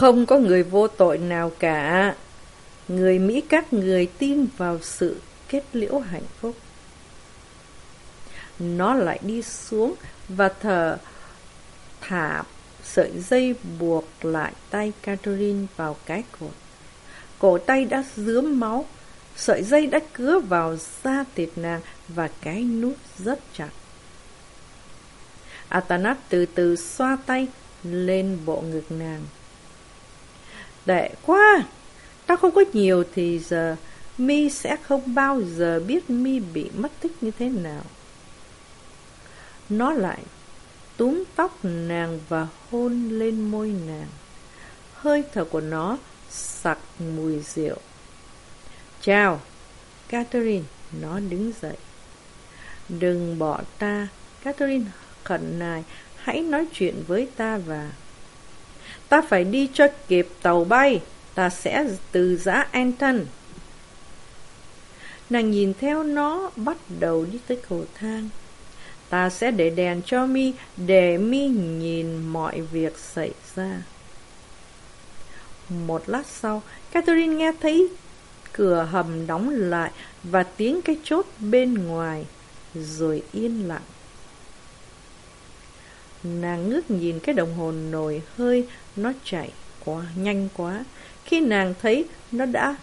Không có người vô tội nào cả. Người Mỹ các người tin vào sự kết liễu hạnh phúc. Nó lại đi xuống và thở thả sợi dây buộc lại tay Catherine vào cái cột. Cổ tay đã dướm máu, sợi dây đã cứa vào da thịt nàng và cái nút rất chặt. Atanas từ từ xoa tay lên bộ ngực nàng. Tệ quá! Tao không có nhiều thì giờ mi sẽ không bao giờ biết mi bị mất tích như thế nào. Nó lại túm tóc nàng và hôn lên môi nàng. Hơi thở của nó sặc mùi rượu. Chào, Catherine, nó đứng dậy. Đừng bỏ ta, Catherine khẩn nài, hãy nói chuyện với ta và... Ta phải đi cho kịp tàu bay, ta sẽ từ giã Anton. Nàng nhìn theo nó bắt đầu đi tới cầu thang. Ta sẽ để đèn cho mi để mi nhìn mọi việc xảy ra. Một lát sau, Catherine nghe thấy cửa hầm đóng lại và tiếng cái chốt bên ngoài, rồi yên lặng. Nàng ngước nhìn cái đồng hồ nổi hơi, nó chạy quá, nhanh quá. Khi nàng thấy nó đã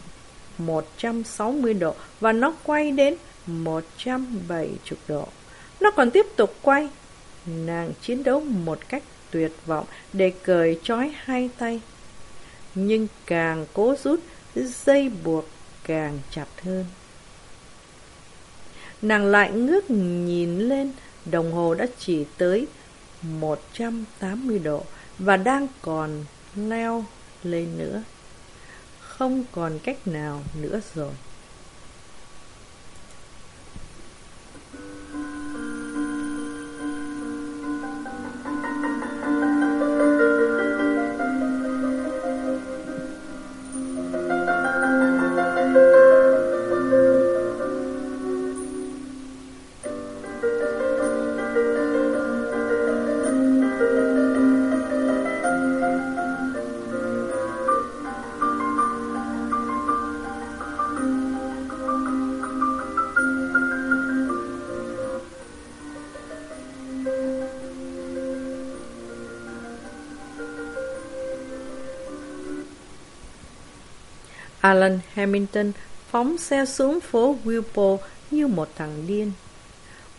160 độ và nó quay đến 170 độ. Nó còn tiếp tục quay. Nàng chiến đấu một cách tuyệt vọng để cởi trói hai tay. Nhưng càng cố rút, dây buộc càng chặt hơn. Nàng lại ngước nhìn lên, đồng hồ đã chỉ tới 180 độ và đang còn leo lên nữa. Không còn cách nào nữa rồi. Alan Hamilton phóng xe xuống phố Wilpo như một thằng điên.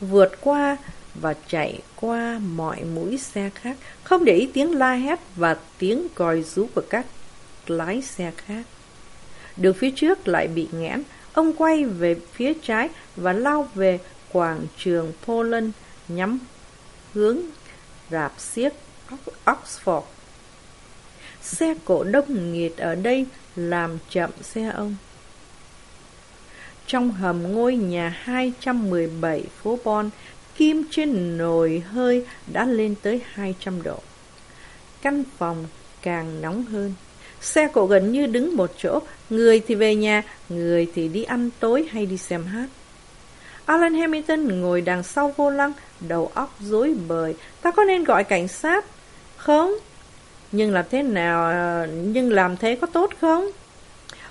Vượt qua và chạy qua mọi mũi xe khác, không để ý tiếng la hét và tiếng còi rú của các lái xe khác. Đường phía trước lại bị nghẽn, ông quay về phía trái và lao về quảng trường Poland nhắm hướng rạp xiếc Oxford. Xe cổ đông nghịt ở đây làm chậm xe ông. Trong hầm ngôi nhà 217 phố Bon, kim trên nồi hơi đã lên tới 200 độ. Căn phòng càng nóng hơn. Xe cộ gần như đứng một chỗ, người thì về nhà, người thì đi ăn tối hay đi xem hát. Alan Hamilton ngồi đằng sau vô lăng, đầu óc rối bời. Ta có nên gọi cảnh sát? Không, nhưng làm thế nào, à, nhưng làm thế có tốt không?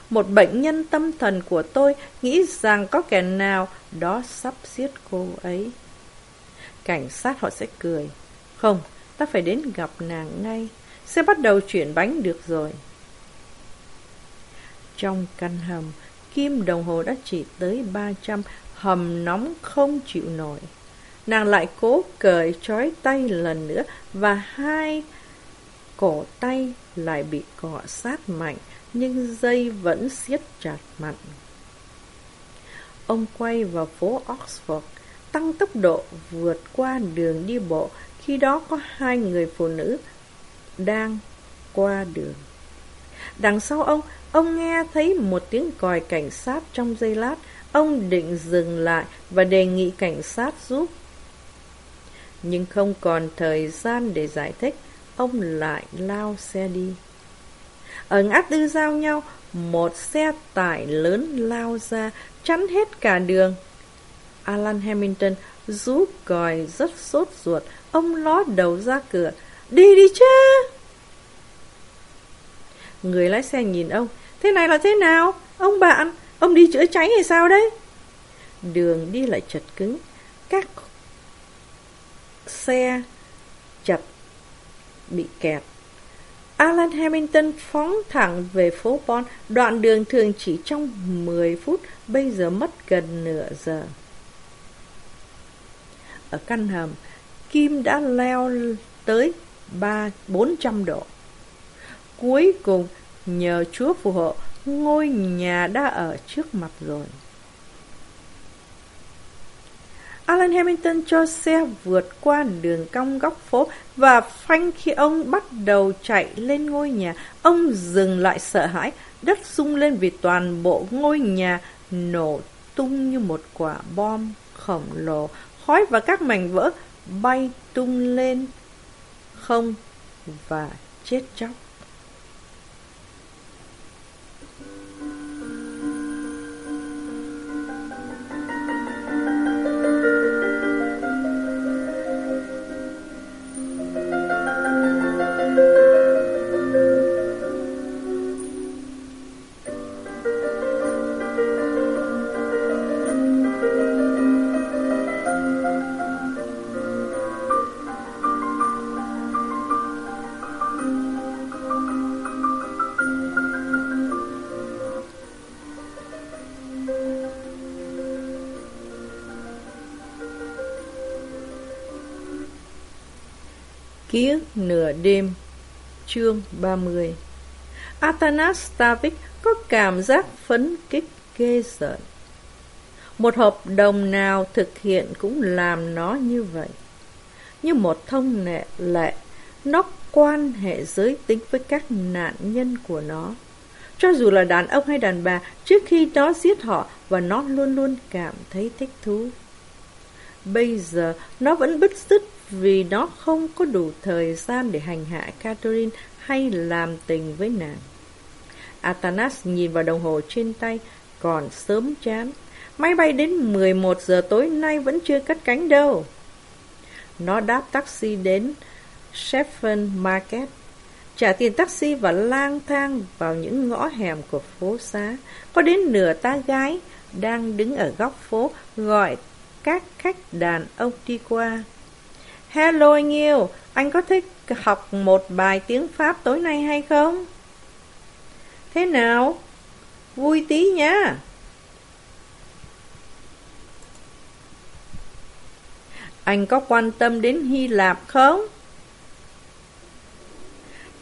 Một bệnh nhân tâm thần của tôi nghĩ rằng có kẻ nào đó sắp giết cô ấy. Cảnh sát họ sẽ cười. Không, ta phải đến gặp nàng ngay. Sẽ bắt đầu chuyển bánh được rồi. Trong căn hầm, kim đồng hồ đã chỉ tới 300, hầm nóng không chịu nổi. Nàng lại cố cởi trói tay lần nữa và hai cổ tay lại bị cọ sát mạnh, nhưng dây vẫn siết chặt mạnh. Ông quay vào phố Oxford, tăng tốc độ vượt qua đường đi bộ, khi đó có hai người phụ nữ đang qua đường. Đằng sau ông, ông nghe thấy một tiếng còi cảnh sát trong giây lát. Ông định dừng lại và đề nghị cảnh sát giúp. Nhưng không còn thời gian để giải thích ông lại lao xe đi. Ở ngã tư giao nhau, một xe tải lớn lao ra, chắn hết cả đường. Alan Hamilton rú còi rất sốt ruột, ông ló đầu ra cửa. Đi đi chứ! Người lái xe nhìn ông. Thế này là thế nào? Ông bạn, ông đi chữa cháy hay sao đấy? Đường đi lại chật cứng. Các xe bị kẹt. Alan Hamilton phóng thẳng về phố Bon, đoạn đường thường chỉ trong 10 phút, bây giờ mất gần nửa giờ. Ở căn hầm, Kim đã leo tới ba bốn trăm độ. Cuối cùng, nhờ Chúa phù hộ, ngôi nhà đã ở trước mặt rồi. Alan Hamilton cho xe vượt qua đường cong góc phố và phanh khi ông bắt đầu chạy lên ngôi nhà. Ông dừng lại sợ hãi, đất rung lên vì toàn bộ ngôi nhà nổ tung như một quả bom khổng lồ. Khói và các mảnh vỡ bay tung lên không và chết chóc. Ký nửa đêm. Chương 30 Atanastavich có cảm giác phấn kích ghê sợ Một hợp đồng nào thực hiện cũng làm nó như vậy. Như một thông lệ lệ, Nó quan hệ giới tính với các nạn nhân của nó. Cho dù là đàn ông hay đàn bà, Trước khi nó giết họ Và nó luôn luôn cảm thấy thích thú. Bây giờ, nó vẫn bứt rứt vì nó không có đủ thời gian để hành hạ Catherine hay làm tình với nàng. Atanas nhìn vào đồng hồ trên tay, còn sớm chán. Máy bay đến 11 giờ tối nay vẫn chưa cất cánh đâu. Nó đáp taxi đến Sheffield Market, trả tiền taxi và lang thang vào những ngõ hẻm của phố xá. Có đến nửa ta gái đang đứng ở góc phố gọi các khách đàn ông đi qua. Hello anh yêu, anh có thích học một bài tiếng Pháp tối nay hay không? Thế nào? Vui tí nha. Anh có quan tâm đến Hy Lạp không?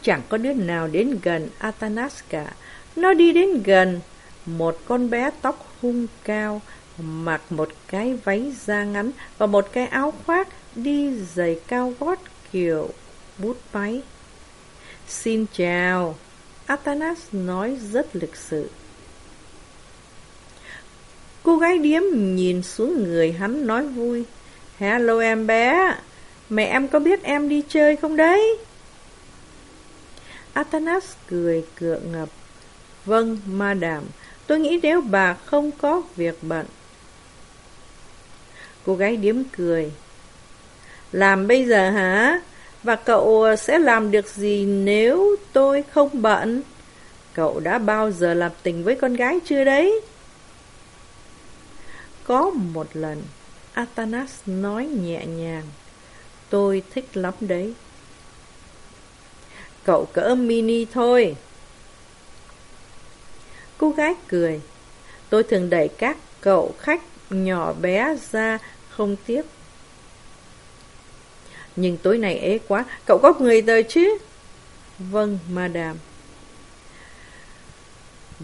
Chẳng có đứa nào đến gần Atanas cả. Nó đi đến gần một con bé tóc hung cao, mặc một cái váy da ngắn và một cái áo khoác đi giày cao gót kiểu bút máy. Xin chào, Atanas nói rất lịch sự. Cô gái điếm nhìn xuống người hắn nói vui. Hello em bé, mẹ em có biết em đi chơi không đấy? Atanas cười cựa ngập. Vâng, madam, tôi nghĩ nếu bà không có việc bận. Cô gái điếm cười. Làm bây giờ hả? Và cậu sẽ làm được gì nếu tôi không bận? Cậu đã bao giờ làm tình với con gái chưa đấy? Có một lần, Atanas nói nhẹ nhàng. Tôi thích lắm đấy. Cậu cỡ mini thôi. Cô gái cười. Tôi thường đẩy các cậu khách nhỏ bé ra không tiếp nhưng tối nay ế quá, cậu có người tới chứ? Vâng, madam.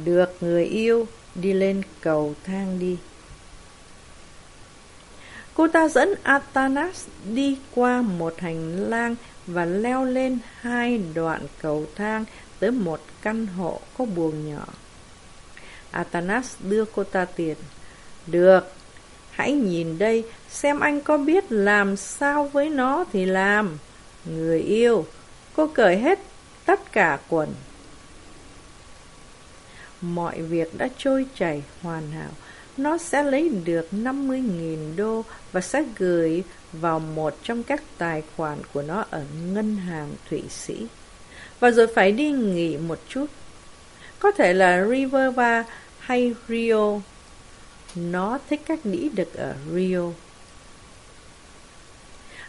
Được người yêu, đi lên cầu thang đi. Cô ta dẫn Atanas đi qua một hành lang và leo lên hai đoạn cầu thang tới một căn hộ có buồng nhỏ. Atanas đưa cô ta tiền. Được, Hãy nhìn đây, xem anh có biết làm sao với nó thì làm. Người yêu, cô cởi hết tất cả quần. Mọi việc đã trôi chảy hoàn hảo. Nó sẽ lấy được 50.000 đô và sẽ gửi vào một trong các tài khoản của nó ở ngân hàng Thụy Sĩ. Và rồi phải đi nghỉ một chút Có thể là Riverva hay Rio. Nó thích các đĩ được ở Rio.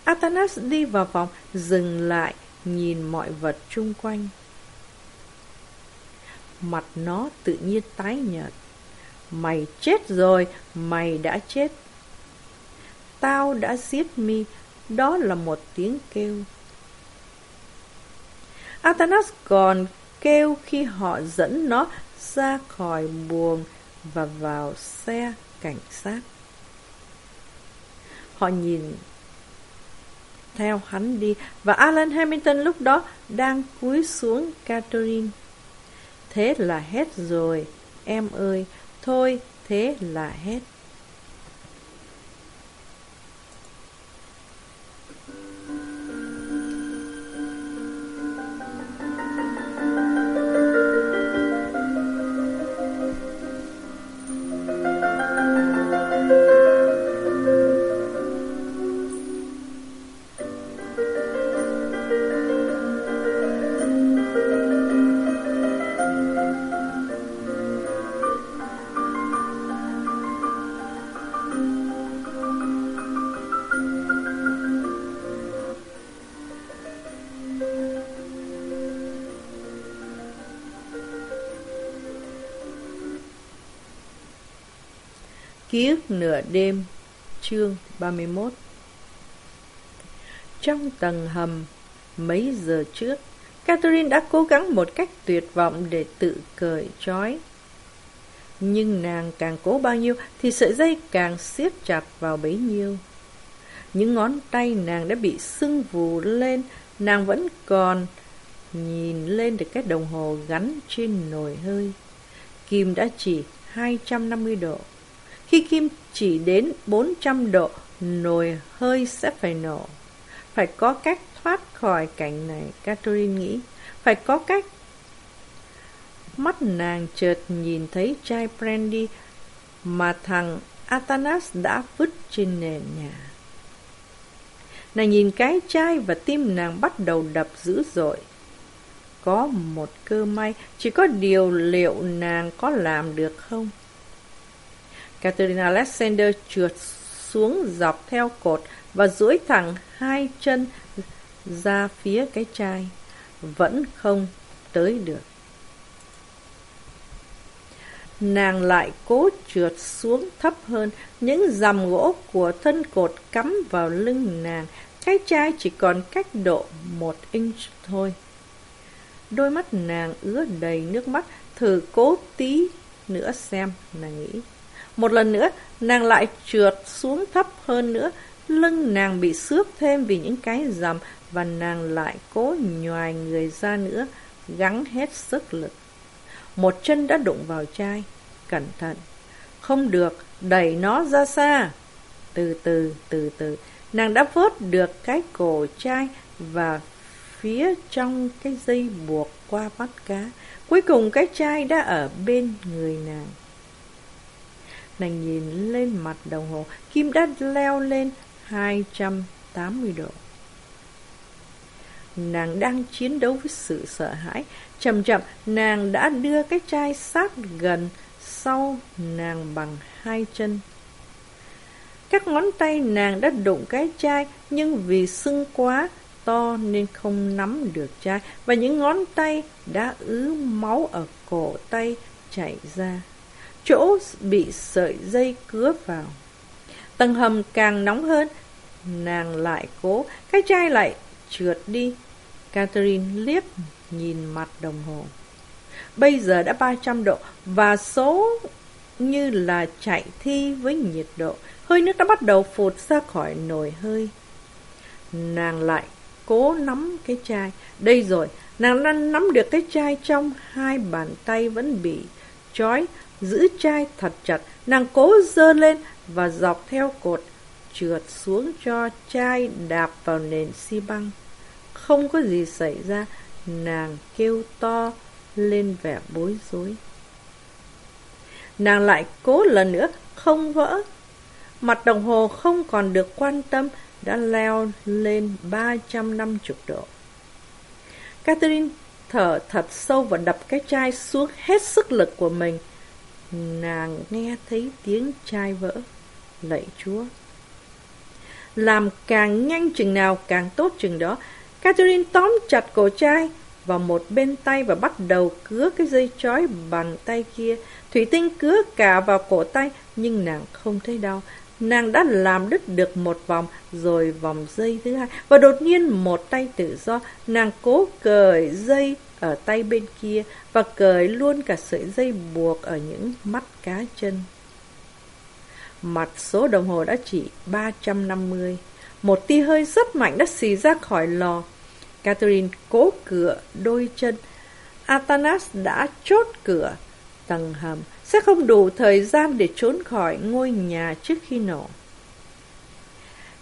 Atanas đi vào phòng, dừng lại, nhìn mọi vật chung quanh. Mặt nó tự nhiên tái nhợt. Mày chết rồi, mày đã chết. Tao đã giết mi, đó là một tiếng kêu. Atanas còn kêu khi họ dẫn nó ra khỏi buồng và vào xe cảnh sát. Họ nhìn theo hắn đi và Alan Hamilton lúc đó đang cúi xuống Catherine. Thế là hết rồi, em ơi, thôi thế là hết. Ký ức nửa đêm, Chương 31 Trong tầng hầm, Mấy giờ trước, Catherine đã cố gắng một cách tuyệt vọng để tự cởi trói. Nhưng nàng càng cố bao nhiêu Thì sợi dây càng siết chặt vào bấy nhiêu. Những ngón tay nàng đã bị sưng vù lên, Nàng vẫn còn nhìn lên được cái đồng hồ gắn trên nồi hơi. Kim đã chỉ 250 độ khi kim chỉ đến 400 độ, nồi hơi sẽ phải nổ. Phải có cách thoát khỏi cảnh này, Catherine nghĩ. Phải có cách. Mắt nàng chợt nhìn thấy chai brandy mà thằng Atanas đã vứt trên nền nhà. Nàng nhìn cái chai và tim nàng bắt đầu đập dữ dội. Có một cơ may, chỉ có điều liệu nàng có làm được không? Catherine Alexander trượt xuống dọc theo cột và duỗi thẳng hai chân ra phía cái chai. Vẫn không tới được. Nàng lại cố trượt xuống thấp hơn, những dầm gỗ của thân cột cắm vào lưng nàng. Cái chai chỉ còn cách độ một inch thôi. Đôi mắt nàng ứa đầy nước mắt, thử cố tí nữa xem, nàng nghĩ. Một lần nữa, nàng lại trượt xuống thấp hơn nữa, lưng nàng bị xước thêm vì những cái dầm và nàng lại cố nhòi người ra nữa, gắng hết sức lực. Một chân đã đụng vào chai, cẩn thận. Không được, đẩy nó ra xa. Từ từ, từ từ, nàng đã vớt được cái cổ chai và phía trong cái dây buộc qua mắt cá. Cuối cùng cái chai đã ở bên người nàng. Nàng nhìn lên mặt đồng hồ, kim đã leo lên 280 độ. Nàng đang chiến đấu với sự sợ hãi. Chậm chậm, nàng đã đưa cái chai sát gần sau nàng bằng hai chân. Các ngón tay nàng đã đụng cái chai, nhưng vì sưng quá, to nên không nắm được chai, và những ngón tay đã ứ máu ở cổ tay chảy ra chỗ bị sợi dây cứa vào. Tầng hầm càng nóng hơn, nàng lại cố, cái chai lại trượt đi. Catherine liếc nhìn mặt đồng hồ. Bây giờ đã 300 độ và số như là chạy thi với nhiệt độ. Hơi nước đã bắt đầu phụt ra khỏi nồi hơi. Nàng lại cố nắm cái chai. Đây rồi, nàng đang nắm được cái chai trong hai bàn tay vẫn bị trói giữ chai thật chặt, nàng cố dơ lên và dọc theo cột, trượt xuống cho chai đạp vào nền xi băng. Không có gì xảy ra, nàng kêu to lên vẻ bối rối. Nàng lại cố lần nữa, không vỡ. Mặt đồng hồ không còn được quan tâm, đã leo lên 350 độ. Catherine thở thật sâu và đập cái chai xuống hết sức lực của mình. Nàng nghe thấy tiếng chai vỡ. Lạy Chúa! Làm càng nhanh chừng nào càng tốt chừng đó. Catherine tóm chặt cổ chai vào một bên tay và bắt đầu cứa cái dây chói bằng tay kia. Thủy tinh cứa cả vào cổ tay, nhưng nàng không thấy đau. Nàng đã làm đứt được một vòng, rồi vòng dây thứ hai và đột nhiên một tay tự do, nàng cố cởi dây ở tay bên kia và cởi luôn cả sợi dây buộc ở những mắt cá chân. Mặt số đồng hồ đã chỉ 350. Một tia hơi rất mạnh đã xì ra khỏi lò. Catherine cố cửa đôi chân. Atanas đã chốt cửa. Tầng hầm sẽ không đủ thời gian để trốn khỏi ngôi nhà trước khi nổ.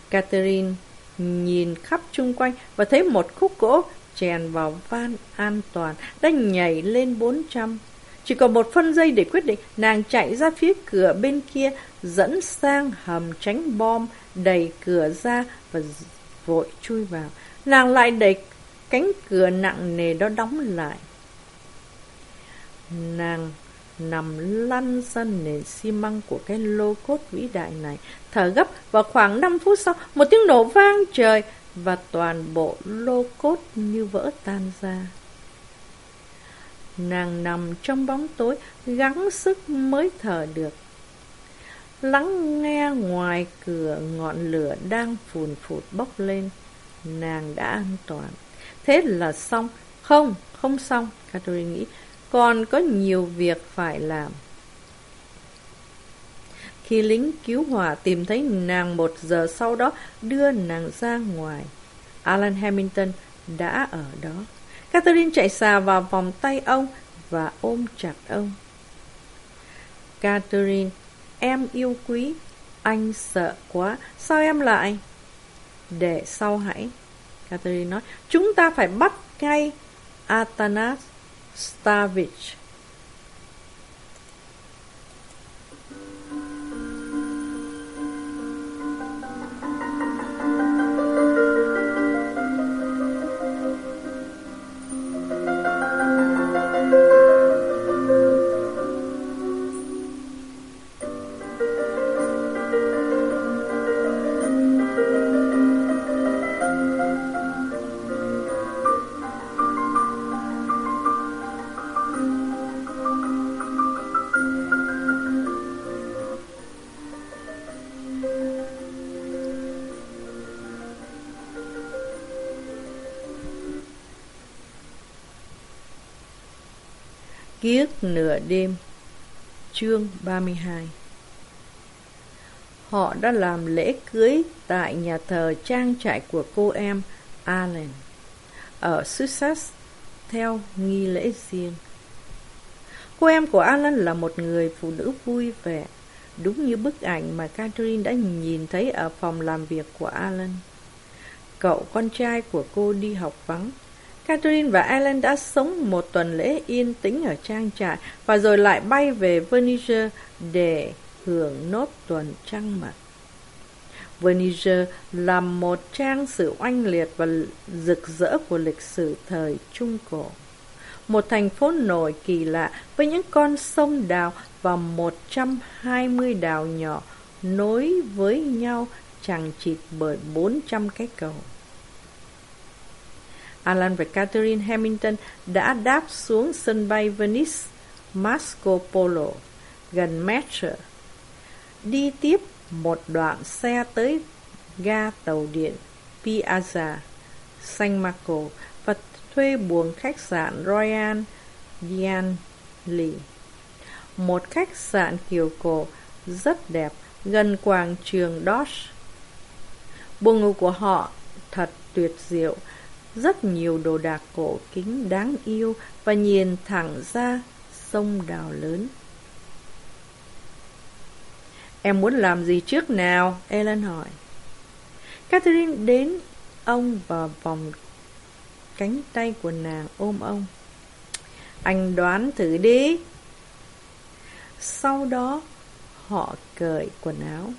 Catherine nhìn khắp chung quanh và thấy một khúc gỗ chèn vào van an toàn đã nhảy lên 400. Chỉ còn một phân giây để quyết định, nàng chạy ra phía cửa bên kia, dẫn sang hầm tránh bom, đẩy cửa ra và vội chui vào. Nàng lại đẩy cánh cửa nặng nề đó đóng lại. Nàng nằm lăn ra nền xi măng của cái lô cốt vĩ đại này, thở gấp và khoảng 5 phút sau, một tiếng nổ vang trời và toàn bộ lô cốt như vỡ tan ra. Nàng nằm trong bóng tối, gắng sức mới thở được. Lắng nghe ngoài cửa ngọn lửa đang phùn phụt bốc lên. Nàng đã an toàn. Thế là xong. Không, không xong, Catherine nghĩ. Còn có nhiều việc phải làm. Khi lính cứu hỏa tìm thấy nàng một giờ sau đó đưa nàng ra ngoài. Alan Hamilton đã ở đó. Catherine chạy xà vào vòng tay ông và ôm chặt ông. Catherine, em yêu quý, anh sợ quá, sao em lại? Để sau hãy. Catherine nói, chúng ta phải bắt ngay Atanas Stavich. Ký ức nửa đêm Chương 32 Họ đã làm lễ cưới tại nhà thờ trang trại của cô em Allen ở Sussex theo nghi lễ riêng. Cô em của Alan là một người phụ nữ vui vẻ, đúng như bức ảnh mà Catherine đã nhìn thấy ở phòng làm việc của Alan. Cậu con trai của cô đi học vắng, Catherine và Alan đã sống một tuần lễ yên tĩnh ở trang trại và rồi lại bay về Verniger để hưởng nốt tuần trăng mật. Verniger là một trang sử oanh liệt và rực rỡ của lịch sử thời Trung Cổ. Một thành phố nổi kỳ lạ với những con sông đào và 120 đào nhỏ nối với nhau chẳng chịt bởi 400 cái cầu. Alan và Catherine Hamilton đã đáp xuống sân bay Venice, Marco Polo, gần Metro. Đi tiếp một đoạn xe tới ga tàu điện Piazza, San Marco và thuê buồng khách sạn Royal Gianli. Một khách sạn kiểu cổ rất đẹp gần quảng trường Dodge. Buồng ngủ của họ thật tuyệt diệu rất nhiều đồ đạc cổ kính đáng yêu và nhìn thẳng ra sông đào lớn. Em muốn làm gì trước nào? Ellen hỏi. Catherine đến ông và vòng cánh tay của nàng ôm ông. Anh đoán thử đi. Sau đó, họ cởi quần áo.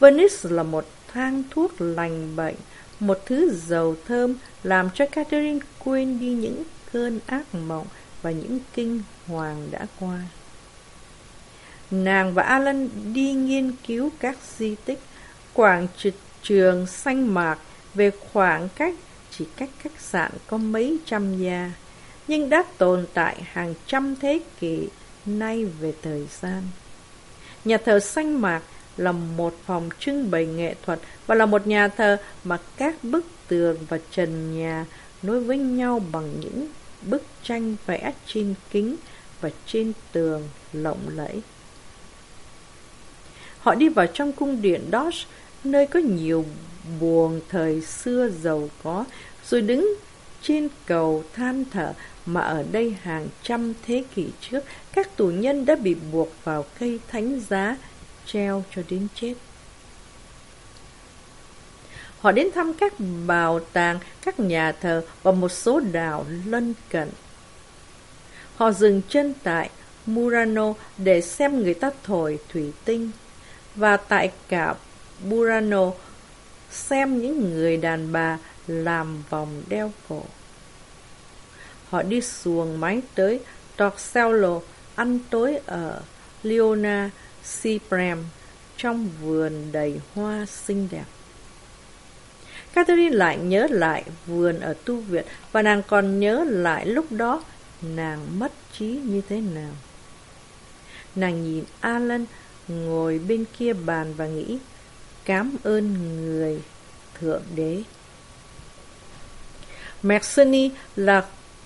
Venice là một thang thuốc lành bệnh một thứ dầu thơm làm cho Catherine quên đi những cơn ác mộng và những kinh hoàng đã qua. Nàng và Alan đi nghiên cứu các di tích, quảng trường xanh mạc về khoảng cách chỉ cách khách sạn có mấy trăm gia, nhưng đã tồn tại hàng trăm thế kỷ nay về thời gian. Nhà thờ xanh mạc là một phòng trưng bày nghệ thuật và là một nhà thờ mà các bức tường và trần nhà nối với nhau bằng những bức tranh vẽ trên kính và trên tường lộng lẫy. Họ đi vào trong cung điện Dodge, nơi có nhiều buồng thời xưa giàu có, rồi đứng trên cầu than thở mà ở đây hàng trăm thế kỷ trước, các tù nhân đã bị buộc vào cây thánh giá, treo cho đến chết. Họ đến thăm các bảo tàng, các nhà thờ và một số đảo lân cận. Họ dừng chân tại Murano để xem người ta thổi thủy tinh và tại cả Burano xem những người đàn bà làm vòng đeo cổ. Họ đi xuồng máy tới Torcello ăn tối ở Leona Siprem trong vườn đầy hoa xinh đẹp. Catherine lại nhớ lại vườn ở tu viện và nàng còn nhớ lại lúc đó nàng mất trí như thế nào. Nàng nhìn Alan ngồi bên kia bàn và nghĩ, cảm ơn người thượng đế. Merceny là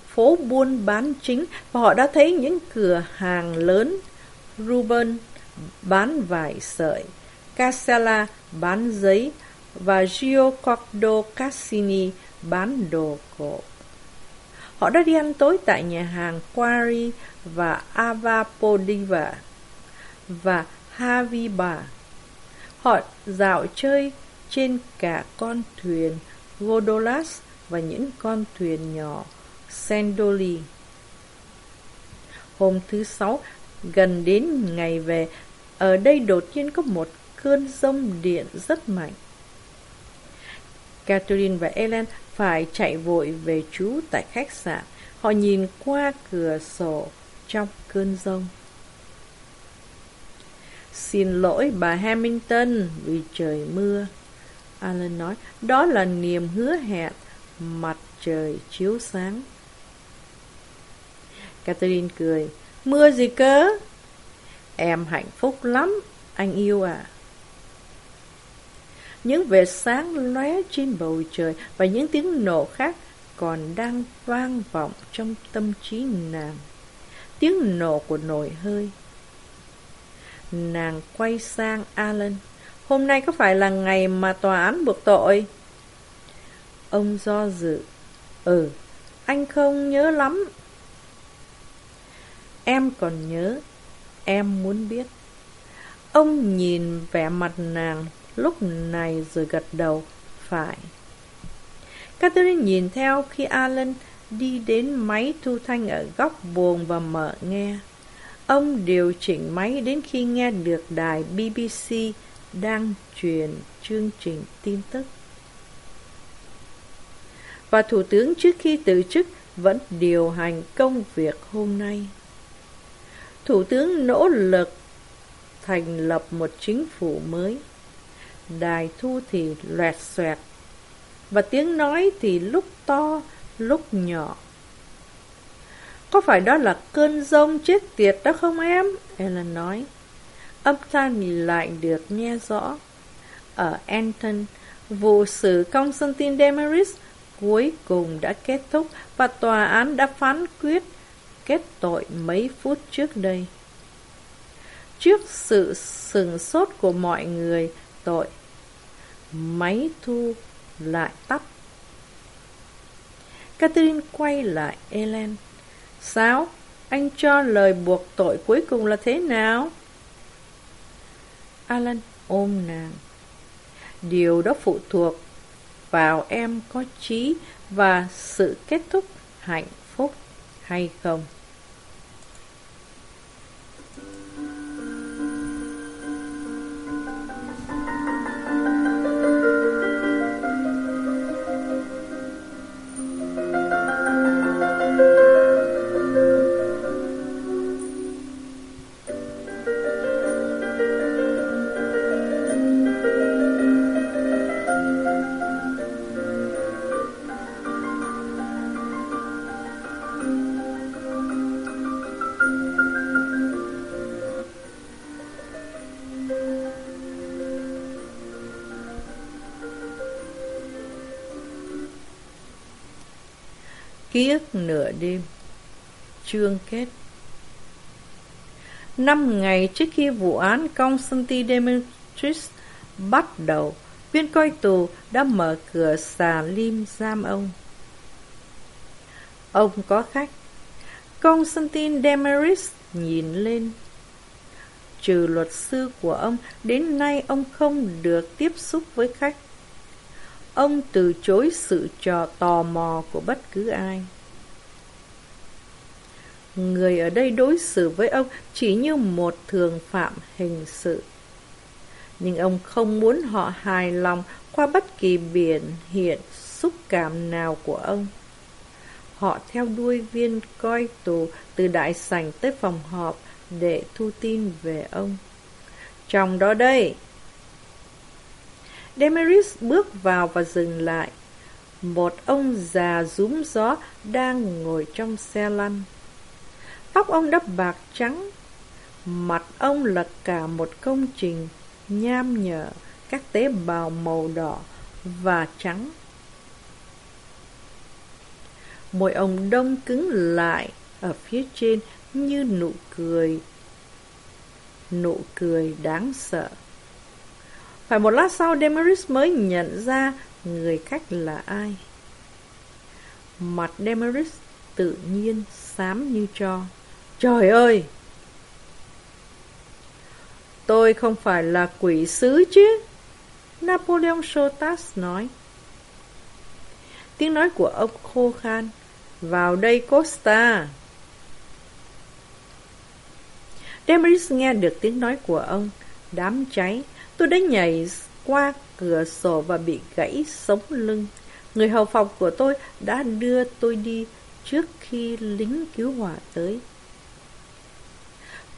phố buôn bán chính và họ đã thấy những cửa hàng lớn Ruben bán vải sợi, Casella bán giấy và Giocordo Cassini bán đồ cổ. Họ đã đi ăn tối tại nhà hàng Quarry và Avapodiva và Haviba. Họ dạo chơi trên cả con thuyền Godolas và những con thuyền nhỏ Sandoli. Hôm thứ sáu, gần đến ngày về, ở đây đột nhiên có một cơn rông điện rất mạnh. Catherine và Ellen phải chạy vội về trú tại khách sạn. Họ nhìn qua cửa sổ trong cơn rông. Xin lỗi bà Hamilton vì trời mưa. Alan nói, đó là niềm hứa hẹn, mặt trời chiếu sáng. Catherine cười, mưa gì cơ? Em hạnh phúc lắm, anh yêu à. Những vệt sáng lóe trên bầu trời và những tiếng nổ khác còn đang vang vọng trong tâm trí nàng. Tiếng nổ của nồi hơi. Nàng quay sang Alan. Hôm nay có phải là ngày mà tòa án buộc tội? Ông do dự. Ừ, anh không nhớ lắm. Em còn nhớ. Em muốn biết. Ông nhìn vẻ mặt nàng, lúc này rồi gật đầu. Phải. Catherine nhìn theo khi Alan đi đến máy thu thanh ở góc buồng và mở nghe. Ông điều chỉnh máy đến khi nghe được đài BBC đang truyền chương trình tin tức. Và Thủ tướng trước khi từ chức vẫn điều hành công việc hôm nay. Thủ tướng nỗ lực thành lập một chính phủ mới. Đài thu thì loẹt xoẹt, và tiếng nói thì lúc to, lúc nhỏ. Có phải đó là cơn rông chết tiệt đó không em? Ellen nói. Âm thanh lại được nghe rõ. Ở Anton, vụ xử Constantine Demaris cuối cùng đã kết thúc và tòa án đã phán quyết kết tội mấy phút trước đây. Trước sự sừng sốt của mọi người, tội máy thu lại tắt. Catherine quay lại Ellen. Sao? Anh cho lời buộc tội cuối cùng là thế nào? Alan ôm nàng. Điều đó phụ thuộc vào em có trí và sự kết thúc hạnh phúc hay không. Tiếc nửa đêm Chương kết Năm ngày trước khi vụ án Constantine Demetrius bắt đầu, viên coi tù đã mở cửa xà lim giam ông. Ông có khách. Constantine Demetrius nhìn lên. Trừ luật sư của ông, đến nay ông không được tiếp xúc với khách. Ông từ chối sự trò tò mò của bất cứ ai. Người ở đây đối xử với ông chỉ như một thường phạm hình sự. Nhưng ông không muốn họ hài lòng qua bất kỳ biển hiện xúc cảm nào của ông. Họ theo đuôi viên coi tù từ đại sảnh tới phòng họp để thu tin về ông. Trong đó đây, Demeris bước vào và dừng lại. Một ông già rúm gió đang ngồi trong xe lăn. Tóc ông đắp bạc trắng, mặt ông là cả một công trình nham nhở các tế bào màu đỏ và trắng. Môi ông đông cứng lại ở phía trên như nụ cười. Nụ cười đáng sợ. Phải một lát sau Demeris mới nhận ra người khách là ai. Mặt Demeris tự nhiên xám như cho. Trời ơi! Tôi không phải là quỷ sứ chứ. Napoleon Sotas nói. Tiếng nói của ông khô khan. Vào đây, Costa. Demeris nghe được tiếng nói của ông. Đám cháy Tôi đã nhảy qua cửa sổ và bị gãy sống lưng. Người hầu phòng của tôi đã đưa tôi đi trước khi lính cứu hỏa tới.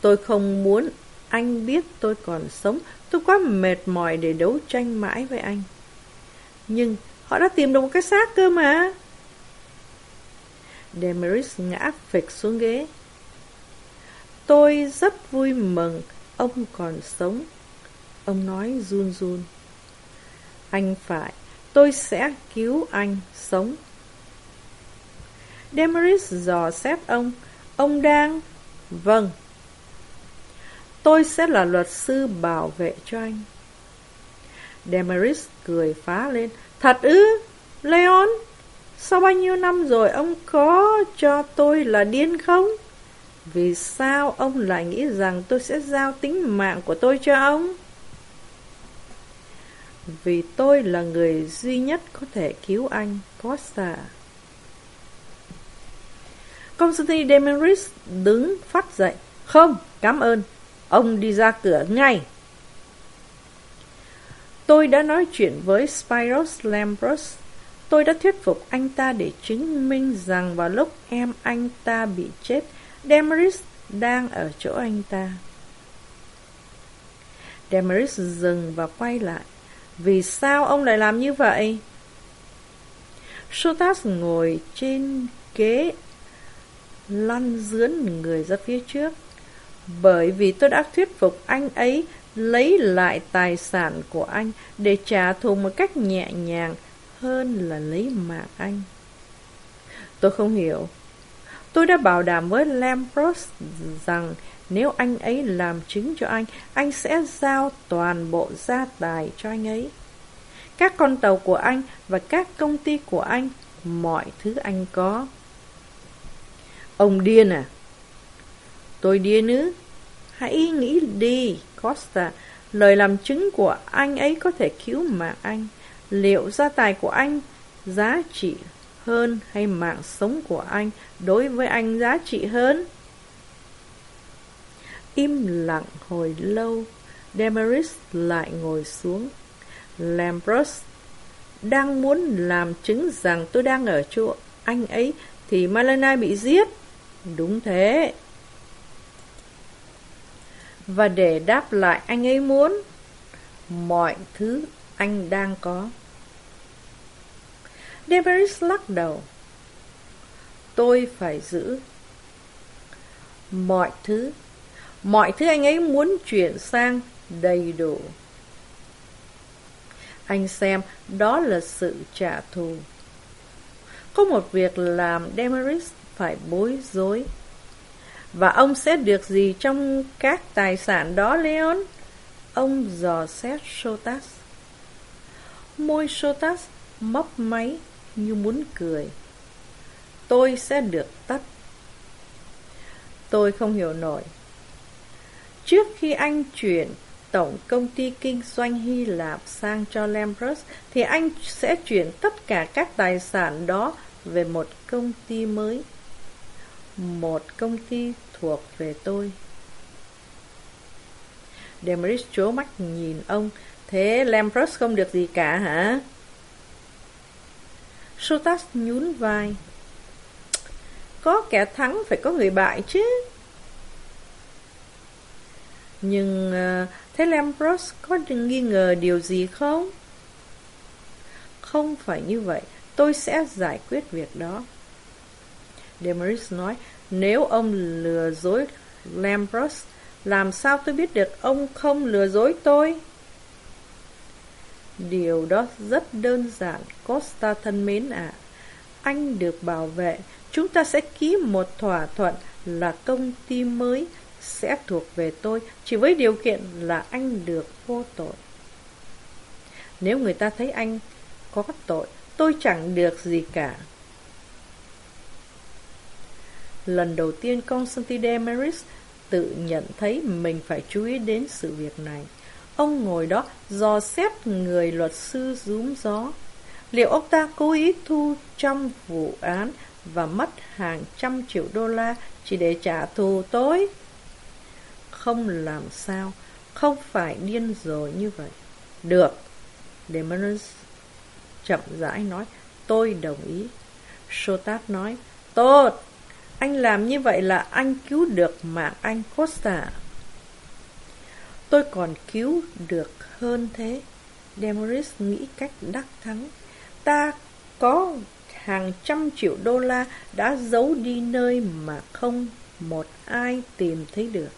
Tôi không muốn anh biết tôi còn sống. Tôi quá mệt mỏi để đấu tranh mãi với anh. Nhưng họ đã tìm được một cái xác cơ mà. Demeris ngã phịch xuống ghế. Tôi rất vui mừng ông còn sống. Ông nói run run. Anh phải, tôi sẽ cứu anh sống. Demeris dò xét ông. Ông đang... Vâng. Tôi sẽ là luật sư bảo vệ cho anh. Demeris cười phá lên. Thật ư? Leon? Sau bao nhiêu năm rồi ông có cho tôi là điên không? Vì sao ông lại nghĩ rằng tôi sẽ giao tính mạng của tôi cho ông? Vì tôi là người duy nhất có thể cứu anh, Costa. Constantine Demeris đứng phát dậy. Không, cảm ơn. Ông đi ra cửa ngay. Tôi đã nói chuyện với Spiros Lambros. Tôi đã thuyết phục anh ta để chứng minh rằng vào lúc em anh ta bị chết, Demeris đang ở chỗ anh ta. Demeris dừng và quay lại. Vì sao ông lại làm như vậy? Sotas ngồi trên ghế, lăn dướn người ra phía trước. Bởi vì tôi đã thuyết phục anh ấy lấy lại tài sản của anh để trả thù một cách nhẹ nhàng hơn là lấy mạng anh. Tôi không hiểu. Tôi đã bảo đảm với Lampros rằng nếu anh ấy làm chứng cho anh, anh sẽ giao toàn bộ gia tài cho anh ấy. Các con tàu của anh và các công ty của anh, mọi thứ anh có. Ông điên à? Tôi điên ư? Hãy nghĩ đi, Costa. Lời làm chứng của anh ấy có thể cứu mạng anh. Liệu gia tài của anh giá trị hơn hay mạng sống của anh đối với anh giá trị hơn? Im lặng hồi lâu, Demeris lại ngồi xuống. Lambros đang muốn làm chứng rằng tôi đang ở chỗ anh ấy thì Malena bị giết. Đúng thế. Và để đáp lại anh ấy muốn mọi thứ anh đang có. Demeris lắc đầu. Tôi phải giữ mọi thứ Mọi thứ anh ấy muốn chuyển sang đầy đủ. Anh xem, đó là sự trả thù. có một việc làm Demeris phải bối rối. Và ông sẽ được gì trong các tài sản đó, Leon? Ông dò xét Sotas. Môi Sotas mấp máy như muốn cười. Tôi sẽ được tắt. Tôi không hiểu nổi. Trước khi anh chuyển tổng công ty kinh doanh Hy Lạp sang cho Lambrus thì anh sẽ chuyển tất cả các tài sản đó về một công ty mới. Một công ty thuộc về tôi. Demeris chố mắt nhìn ông. Thế Lambrus không được gì cả hả? Sotas nhún vai. Có kẻ thắng phải có người bại chứ. Nhưng uh, thế Lambrus có nghi ngờ điều gì không? Không phải như vậy, tôi sẽ giải quyết việc đó. Demeris nói, nếu ông lừa dối Lambrus, làm sao tôi biết được ông không lừa dối tôi? Điều đó rất đơn giản, Costa thân mến ạ. À. Anh được bảo vệ, chúng ta sẽ ký một thỏa thuận là công ty mới sẽ thuộc về tôi chỉ với điều kiện là anh được vô tội. Nếu người ta thấy anh có tội, tôi chẳng được gì cả. Lần đầu tiên Constantine maris tự nhận thấy mình phải chú ý đến sự việc này. Ông ngồi đó dò xét người luật sư rúm gió. Liệu ông ta cố ý thu trong vụ án và mất hàng trăm triệu đô la chỉ để trả thù tôi? Không làm sao, không phải điên rồi như vậy. Được, Demonus chậm rãi nói, tôi đồng ý. Sotat nói, tốt, anh làm như vậy là anh cứu được mạng anh Costa. Tôi còn cứu được hơn thế. Demoris nghĩ cách đắc thắng. Ta có hàng trăm triệu đô la đã giấu đi nơi mà không một ai tìm thấy được.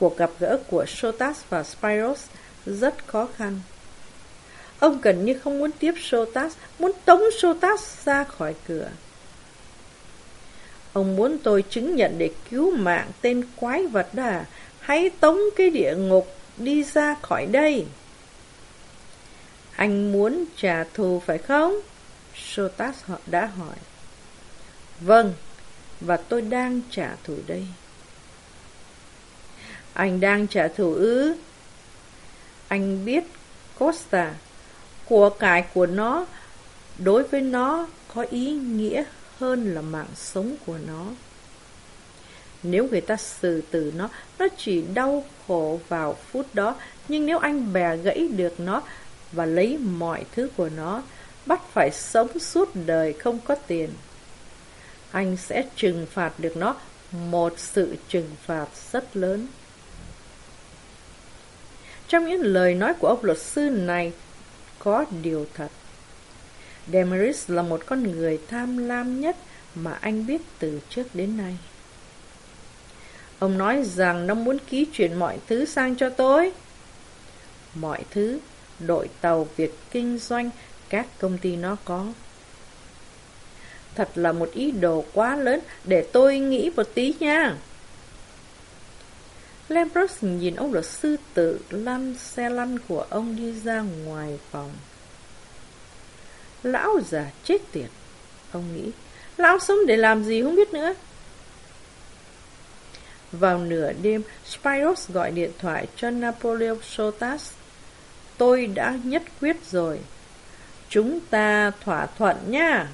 Cuộc gặp gỡ của Sotas và Spiros rất khó khăn. Ông gần như không muốn tiếp Sotas, muốn tống Sotas ra khỏi cửa. Ông muốn tôi chứng nhận để cứu mạng tên quái vật đà, hãy tống cái địa ngục đi ra khỏi đây. Anh muốn trả thù phải không? Sotas họ đã hỏi. Vâng, và tôi đang trả thù đây. Anh đang trả thù ư? Anh biết Costa, của cải của nó đối với nó có ý nghĩa hơn là mạng sống của nó. Nếu người ta xử tử nó, nó chỉ đau khổ vào phút đó, nhưng nếu anh bè gãy được nó và lấy mọi thứ của nó, bắt phải sống suốt đời không có tiền, anh sẽ trừng phạt được nó một sự trừng phạt rất lớn. Trong những lời nói của ông luật sư này có điều thật. Demeris là một con người tham lam nhất mà anh biết từ trước đến nay. Ông nói rằng nó muốn ký chuyển mọi thứ sang cho tôi. Mọi thứ, đội tàu, việc kinh doanh, các công ty nó có. Thật là một ý đồ quá lớn để tôi nghĩ một tí nha. Lambros nhìn ông luật sư tự lăn xe lăn của ông đi ra ngoài phòng. Lão già chết tiệt, ông nghĩ. Lão sống để làm gì không biết nữa. Vào nửa đêm, Spiros gọi điện thoại cho Napoleon Sotas. Tôi đã nhất quyết rồi. Chúng ta thỏa thuận nha.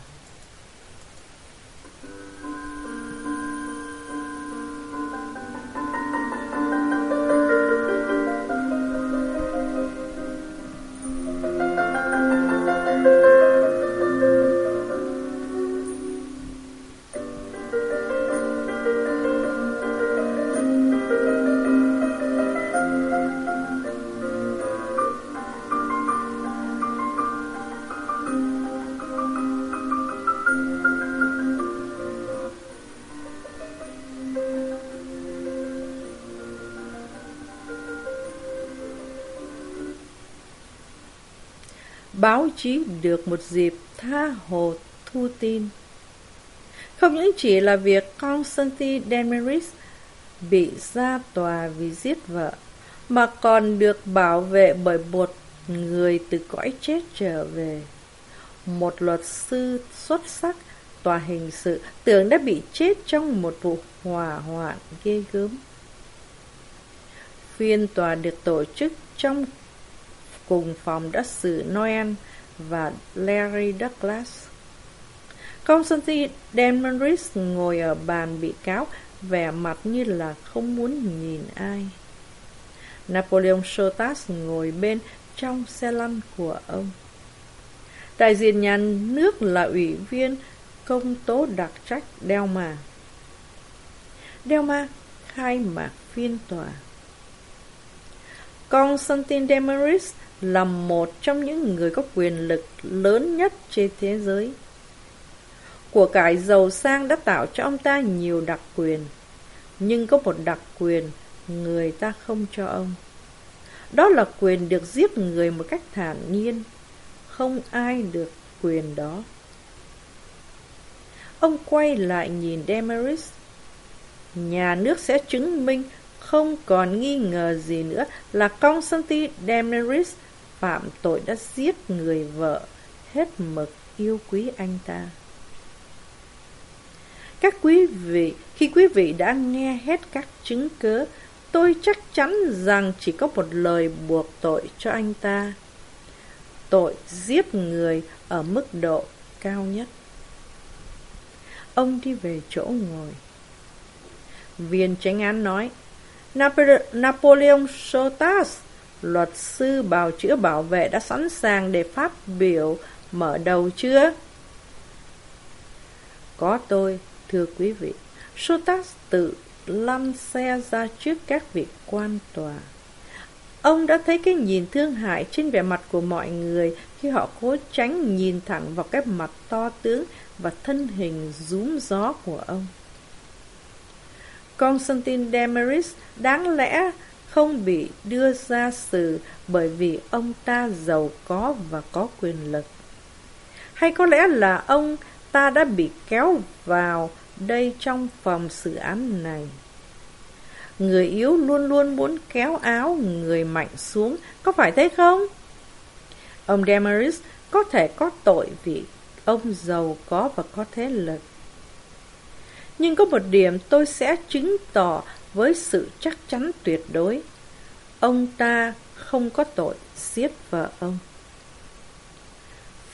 Báo chí được một dịp tha hồ thu tin. Không những chỉ là việc Constantine Demeris bị ra tòa vì giết vợ, mà còn được bảo vệ bởi một người từ cõi chết trở về. Một luật sư xuất sắc tòa hình sự tưởng đã bị chết trong một vụ hỏa hoạn ghê gớm. Phiên tòa được tổ chức trong cùng phòng đắc xử Noel và Larry Douglas. Constantine Demeris ngồi ở bàn bị cáo, vẻ mặt như là không muốn nhìn ai. Napoleon Sotas ngồi bên trong xe lăn của ông. Đại diện nhà nước là ủy viên công tố đặc trách Delma. Delma khai mạc phiên tòa. Constantine Demeris là một trong những người có quyền lực lớn nhất trên thế giới. Của cải giàu sang đã tạo cho ông ta nhiều đặc quyền, nhưng có một đặc quyền người ta không cho ông. Đó là quyền được giết người một cách thản nhiên, không ai được quyền đó. Ông quay lại nhìn Demeris. Nhà nước sẽ chứng minh không còn nghi ngờ gì nữa là Constantine Demeris phạm tội đã giết người vợ hết mực yêu quý anh ta. Các quý vị, khi quý vị đã nghe hết các chứng cớ, tôi chắc chắn rằng chỉ có một lời buộc tội cho anh ta. Tội giết người ở mức độ cao nhất. Ông đi về chỗ ngồi. Viên tránh án nói, Napoleon Sotas, luật sư bào chữa bảo vệ đã sẵn sàng để phát biểu mở đầu chưa? Có tôi, thưa quý vị. Sotas tự lăn xe ra trước các vị quan tòa. Ông đã thấy cái nhìn thương hại trên vẻ mặt của mọi người khi họ cố tránh nhìn thẳng vào cái mặt to tướng và thân hình rúm gió của ông. Constantine Demeris đáng lẽ không bị đưa ra xử bởi vì ông ta giàu có và có quyền lực. Hay có lẽ là ông ta đã bị kéo vào đây trong phòng xử án này. Người yếu luôn luôn muốn kéo áo người mạnh xuống, có phải thế không? Ông Demeris có thể có tội vì ông giàu có và có thế lực. Nhưng có một điểm tôi sẽ chứng tỏ với sự chắc chắn tuyệt đối. Ông ta không có tội giết vợ ông.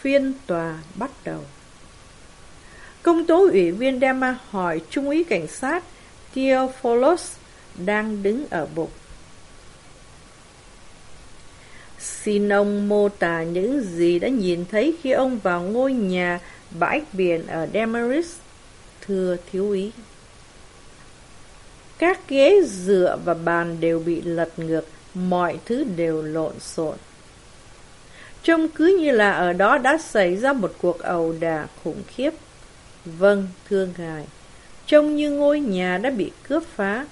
Phiên tòa bắt đầu. Công tố ủy viên Dema hỏi Trung úy cảnh sát Theophilos đang đứng ở bục. Xin ông mô tả những gì đã nhìn thấy khi ông vào ngôi nhà bãi biển ở Demaris, thưa thiếu úy. Các ghế dựa và bàn đều bị lật ngược, mọi thứ đều lộn xộn. Trông cứ như là ở đó đã xảy ra một cuộc ẩu đả khủng khiếp. Vâng, thưa ngài, trông như ngôi nhà đã bị cướp phá.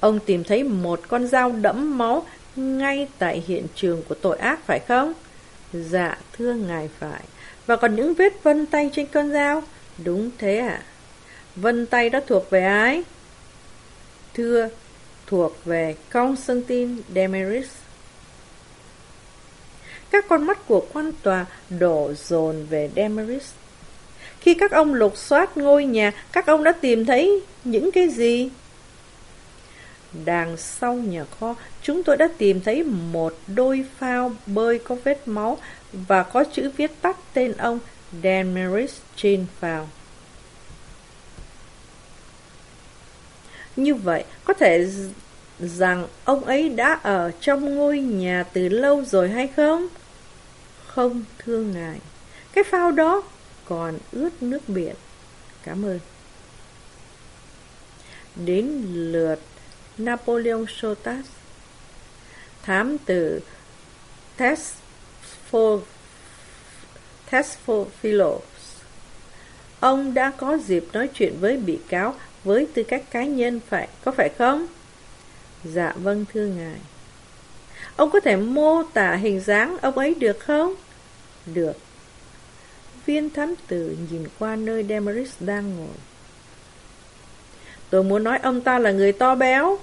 Ông tìm thấy một con dao đẫm máu ngay tại hiện trường của tội ác phải không? Dạ, thưa ngài phải. Và còn những vết vân tay trên con dao? Đúng thế ạ. À? Vân tay đó thuộc về ai? Thưa, thuộc về Constantine Demeris. Các con mắt của quan tòa đổ dồn về Demeris. Khi các ông lục soát ngôi nhà, các ông đã tìm thấy những cái gì? Đằng sau nhà kho, chúng tôi đã tìm thấy một đôi phao bơi có vết máu và có chữ viết tắt tên ông Demeris trên phao. Như vậy, có thể rằng ông ấy đã ở trong ngôi nhà từ lâu rồi hay không? Không, thưa ngài. Cái phao đó còn ướt nước biển. Cảm ơn. Đến lượt Napoleon Sotas Thám tử Thesphophilos Ông đã có dịp nói chuyện với bị cáo với tư cách cá nhân phải có phải không? Dạ vâng thưa ngài. Ông có thể mô tả hình dáng ông ấy được không? Được. Viên thám tử nhìn qua nơi Demaris đang ngồi. Tôi muốn nói ông ta là người to béo.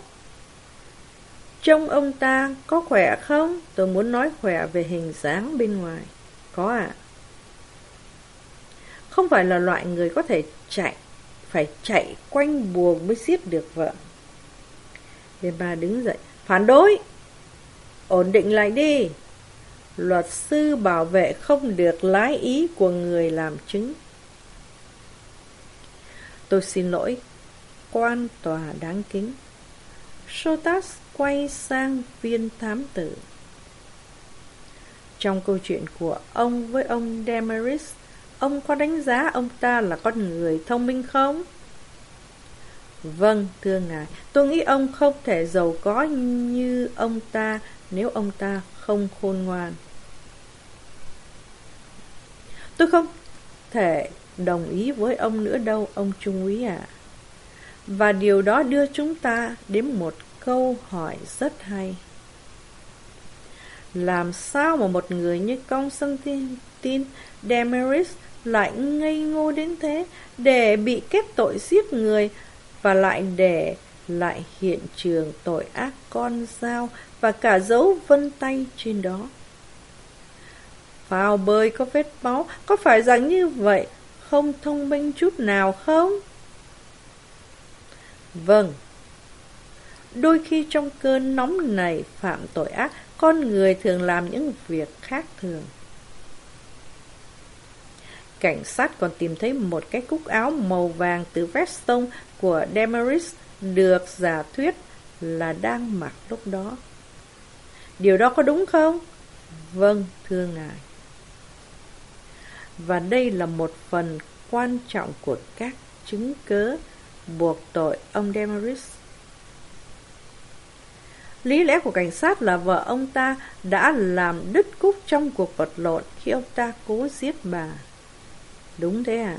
Trông ông ta có khỏe không? Tôi muốn nói khỏe về hình dáng bên ngoài. Có ạ. À? Không phải là loại người có thể chạy, phải chạy quanh buồng mới giết được vợ. Đêm ba đứng dậy, phản đối. Ổn định lại đi. Luật sư bảo vệ không được lái ý của người làm chứng. Tôi xin lỗi, quan tòa đáng kính. Sotas quay sang viên thám tử. Trong câu chuyện của ông với ông Demaris, ông có đánh giá ông ta là con người thông minh không? Vâng, thưa ngài, tôi nghĩ ông không thể giàu có như ông ta nếu ông ta không khôn ngoan. Tôi không thể đồng ý với ông nữa đâu, ông Trung úy ạ. À. Và điều đó đưa chúng ta đến một câu hỏi rất hay. Làm sao mà một người như Constantine Demeris lại ngây ngô đến thế để bị kết tội giết người và lại để lại hiện trường tội ác con dao và cả dấu vân tay trên đó. Phao bơi có vết máu, có phải rằng như vậy không thông minh chút nào không? Vâng. Đôi khi trong cơn nóng này phạm tội ác, con người thường làm những việc khác thường. Cảnh sát còn tìm thấy một cái cúc áo màu vàng từ veston của Demaris được giả thuyết là đang mặc lúc đó. Điều đó có đúng không? Vâng, thưa ngài. Và đây là một phần quan trọng của các chứng cớ buộc tội ông Demaris. Lý lẽ của cảnh sát là vợ ông ta đã làm đứt cúc trong cuộc vật lộn khi ông ta cố giết bà. Đúng thế à?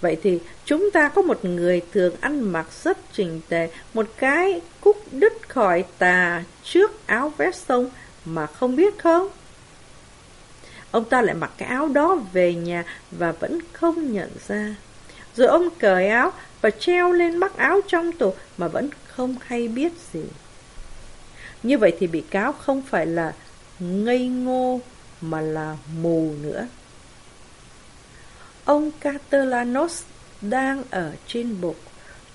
Vậy thì chúng ta có một người thường ăn mặc rất trình tề, một cái cúc đứt khỏi tà trước áo vest sông mà không biết không? Ông ta lại mặc cái áo đó về nhà và vẫn không nhận ra. Rồi ông cởi áo và treo lên mắc áo trong tủ mà vẫn không hay biết gì. Như vậy thì bị cáo không phải là ngây ngô mà là mù nữa. Ông Catalanos đang ở trên bục.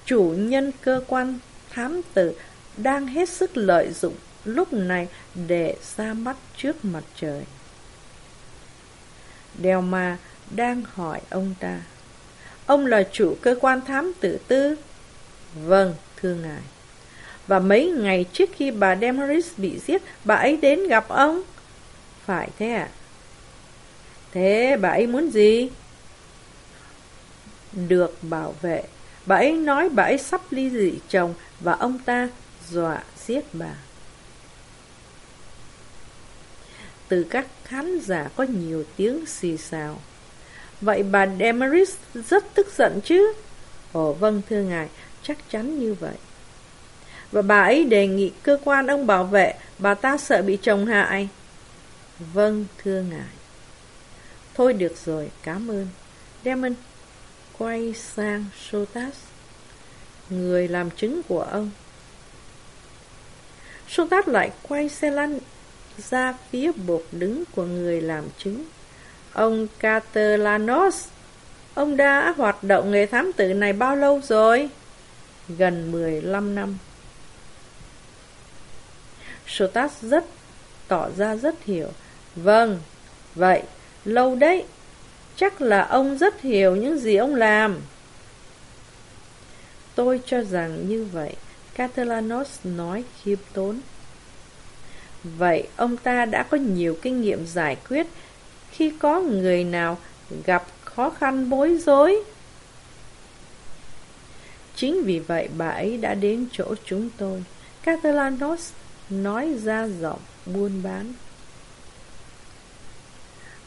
Chủ nhân cơ quan thám tử đang hết sức lợi dụng lúc này để ra mắt trước mặt trời. Delma đang hỏi ông ta. Ông là chủ cơ quan thám tử tư? Vâng, thưa ngài. Và mấy ngày trước khi bà Demaris bị giết, bà ấy đến gặp ông? Phải thế ạ? À? Thế bà ấy muốn gì? Được bảo vệ. Bà ấy nói bà ấy sắp ly dị chồng và ông ta dọa giết bà. Từ các khán giả có nhiều tiếng xì xào. Vậy bà Demaris rất tức giận chứ? Ồ vâng thưa ngài, chắc chắn như vậy. Và bà ấy đề nghị cơ quan ông bảo vệ, bà ta sợ bị chồng hại. Vâng thưa ngài. Thôi được rồi, cảm ơn. Demon quay sang Sotas, người làm chứng của ông. Sotas lại quay xe lăn ra phía bục đứng của người làm chứng. Ông Catalanos, ông đã hoạt động nghề thám tử này bao lâu rồi? Gần 15 năm. Sotas rất tỏ ra rất hiểu. Vâng, vậy, lâu đấy. Chắc là ông rất hiểu những gì ông làm. Tôi cho rằng như vậy, Catalanos nói khiêm tốn. Vậy ông ta đã có nhiều kinh nghiệm giải quyết khi có người nào gặp khó khăn bối rối. Chính vì vậy bà ấy đã đến chỗ chúng tôi. Catalanos nói ra giọng buôn bán.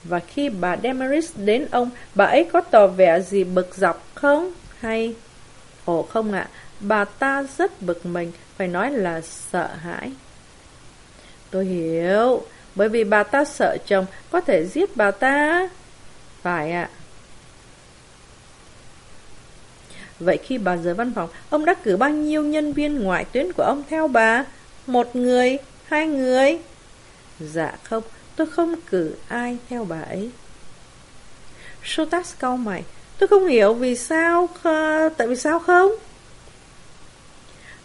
Và khi bà Demaris đến ông, bà ấy có tỏ vẻ gì bực dọc không? Hay... Ồ không ạ, bà ta rất bực mình, phải nói là sợ hãi. Tôi hiểu, bởi vì bà ta sợ chồng có thể giết bà ta. Phải ạ. Vậy khi bà rời văn phòng, ông đã cử bao nhiêu nhân viên ngoại tuyến của ông theo bà? Một người, hai người? Dạ không, tôi không cử ai theo bà ấy. Sotas câu mày, tôi không hiểu vì sao, tại vì sao không?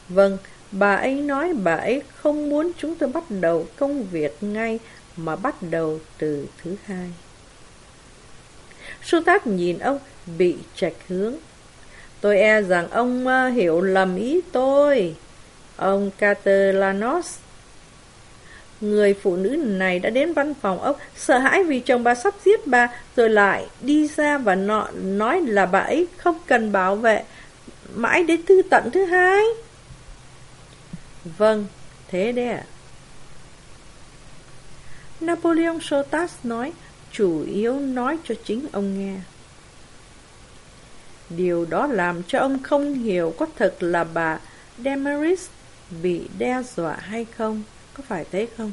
Vâng, bà ấy nói bà ấy không muốn chúng tôi bắt đầu công việc ngay mà bắt đầu từ thứ hai. Sotas nhìn ông bị trạch hướng. Tôi e rằng ông ờ, hiểu lầm ý tôi. Ông Catalanos. Người phụ nữ này đã đến văn phòng ông, sợ hãi vì chồng bà sắp giết bà, rồi lại đi ra và nọ nói là bà ấy không cần bảo vệ, mãi đến thư tận thứ hai. Vâng, thế đấy ạ. Napoleon Sotas nói, chủ yếu nói cho chính ông nghe. Điều đó làm cho ông không hiểu có thật là bà Demaris bị đe dọa hay không. Có phải thế không?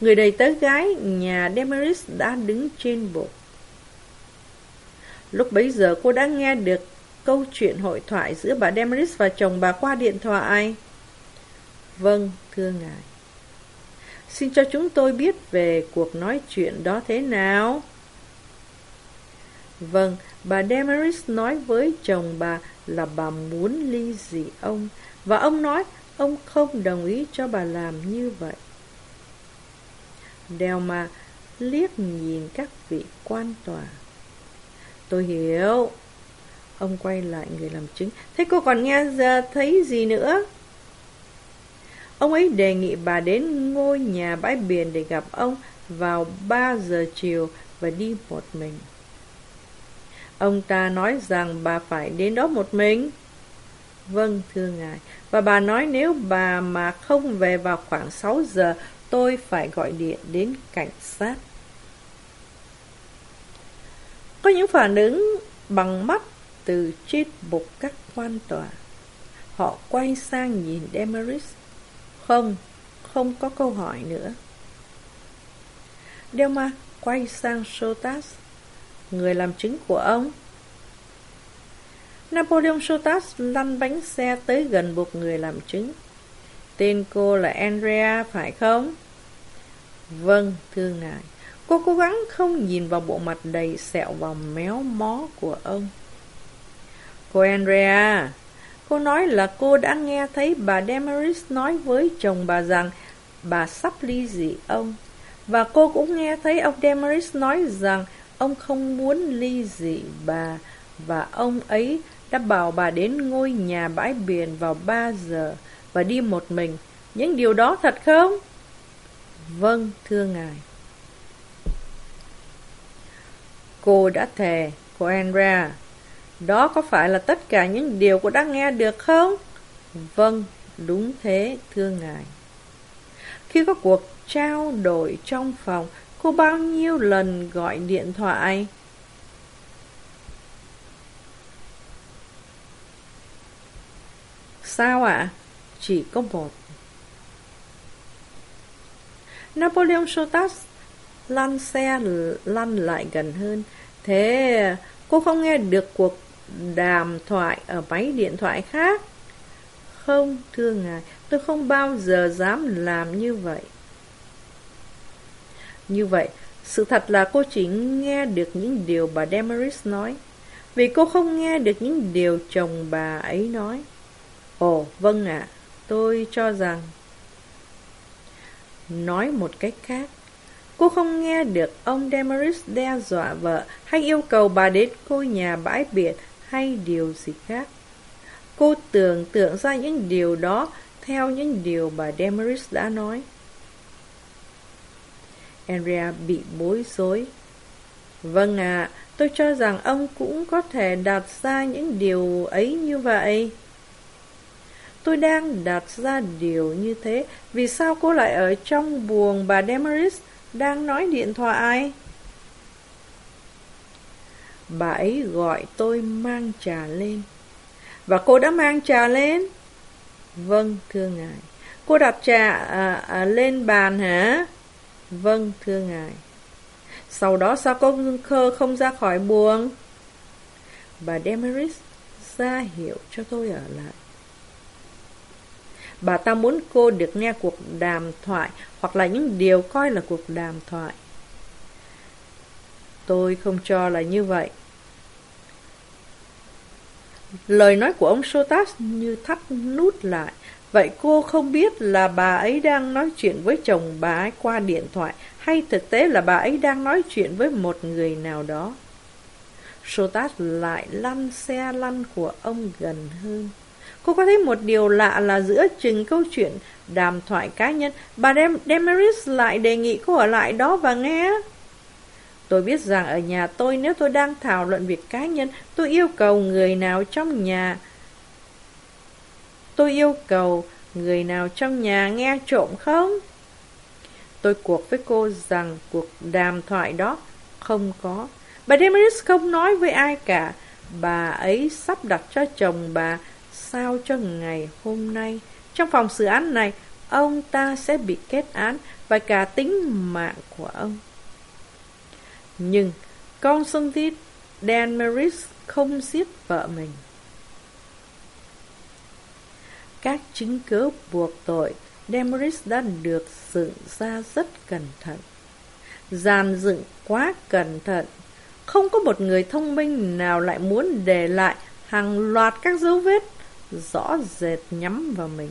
Người đầy tớ gái nhà Demeris đã đứng trên bộ. Lúc bấy giờ cô đã nghe được câu chuyện hội thoại giữa bà Demeris và chồng bà qua điện thoại. Vâng, thưa ngài. Xin cho chúng tôi biết về cuộc nói chuyện đó thế nào? Vâng, bà Demeris nói với chồng bà là bà muốn ly dị ông, và ông nói ông không đồng ý cho bà làm như vậy. Delma liếc nhìn các vị quan tòa. Tôi hiểu. Ông quay lại người làm chứng. Thế cô còn nghe giờ thấy gì nữa? Ông ấy đề nghị bà đến ngôi nhà bãi biển để gặp ông vào 3 giờ chiều và đi một mình. Ông ta nói rằng bà phải đến đó một mình. Vâng, thưa ngài. Và bà nói nếu bà mà không về vào khoảng 6 giờ, tôi phải gọi điện đến cảnh sát. Có những phản ứng bằng mắt từ trên bục các quan tòa. Họ quay sang nhìn Demaris. Không, không có câu hỏi nữa. Delma quay sang Sotas, người làm chứng của ông. Napoleon Sotas lăn bánh xe tới gần một người làm chứng. Tên cô là Andrea, phải không? Vâng, thưa ngài. Cô cố gắng không nhìn vào bộ mặt đầy sẹo và méo mó của ông. Cô Andrea, cô nói là cô đã nghe thấy bà Demaris nói với chồng bà rằng bà sắp ly dị ông. Và cô cũng nghe thấy ông Demaris nói rằng ông không muốn ly dị bà và ông ấy đã bảo bà đến ngôi nhà bãi biển vào 3 giờ và đi một mình. Những điều đó thật không? Vâng, thưa ngài. Cô đã thề, cô Andrea. Đó có phải là tất cả những điều cô đã nghe được không? Vâng, đúng thế, thưa ngài. Khi có cuộc trao đổi trong phòng, cô bao nhiêu lần gọi điện thoại? Sao ạ? À? Chỉ có một. Napoleon Sotas lăn xe lăn lại gần hơn. Thế cô không nghe được cuộc đàm thoại ở máy điện thoại khác? Không, thưa ngài, tôi không bao giờ dám làm như vậy. Như vậy, sự thật là cô chỉ nghe được những điều bà Demaris nói, vì cô không nghe được những điều chồng bà ấy nói. Ồ, vâng ạ, tôi cho rằng... Nói một cách khác, cô không nghe được ông Demaris đe dọa vợ hay yêu cầu bà đến ngôi nhà bãi biển hay điều gì khác. Cô tưởng tượng ra những điều đó theo những điều bà Demaris đã nói. Andrea bị bối rối. Vâng ạ, tôi cho rằng ông cũng có thể đặt ra những điều ấy như vậy. Tôi đang đặt ra điều như thế, vì sao cô lại ở trong buồng bà Demaris đang nói điện thoại? Bà ấy gọi tôi mang trà lên. Và cô đã mang trà lên? Vâng, thưa ngài. Cô đặt trà à, à, lên bàn hả? Vâng, thưa ngài. Sau đó sao cô khơ không ra khỏi buồng? Bà Demeris ra hiệu cho tôi ở lại. Bà ta muốn cô được nghe cuộc đàm thoại hoặc là những điều coi là cuộc đàm thoại. Tôi không cho là như vậy. Lời nói của ông Sotas như thắt nút lại. Vậy cô không biết là bà ấy đang nói chuyện với chồng bà ấy qua điện thoại hay thực tế là bà ấy đang nói chuyện với một người nào đó. Sotas lại lăn xe lăn của ông gần hơn. Cô có thấy một điều lạ là giữa chừng câu chuyện đàm thoại cá nhân, bà Dem Demeris lại đề nghị cô ở lại đó và nghe. Tôi biết rằng ở nhà tôi nếu tôi đang thảo luận việc cá nhân, tôi yêu cầu người nào trong nhà. Tôi yêu cầu người nào trong nhà nghe trộm không? Tôi cuộc với cô rằng cuộc đàm thoại đó không có. Bà Demeris không nói với ai cả. Bà ấy sắp đặt cho chồng bà sao cho ngày hôm nay. Trong phòng xử án này, ông ta sẽ bị kết án và cả tính mạng của ông. Nhưng Constantine Danmeris không giết vợ mình. Các chứng cứ buộc tội Demeris đã được dựng ra rất cẩn thận. Giàn dựng quá cẩn thận. Không có một người thông minh nào lại muốn để lại hàng loạt các dấu vết rõ rệt nhắm vào mình.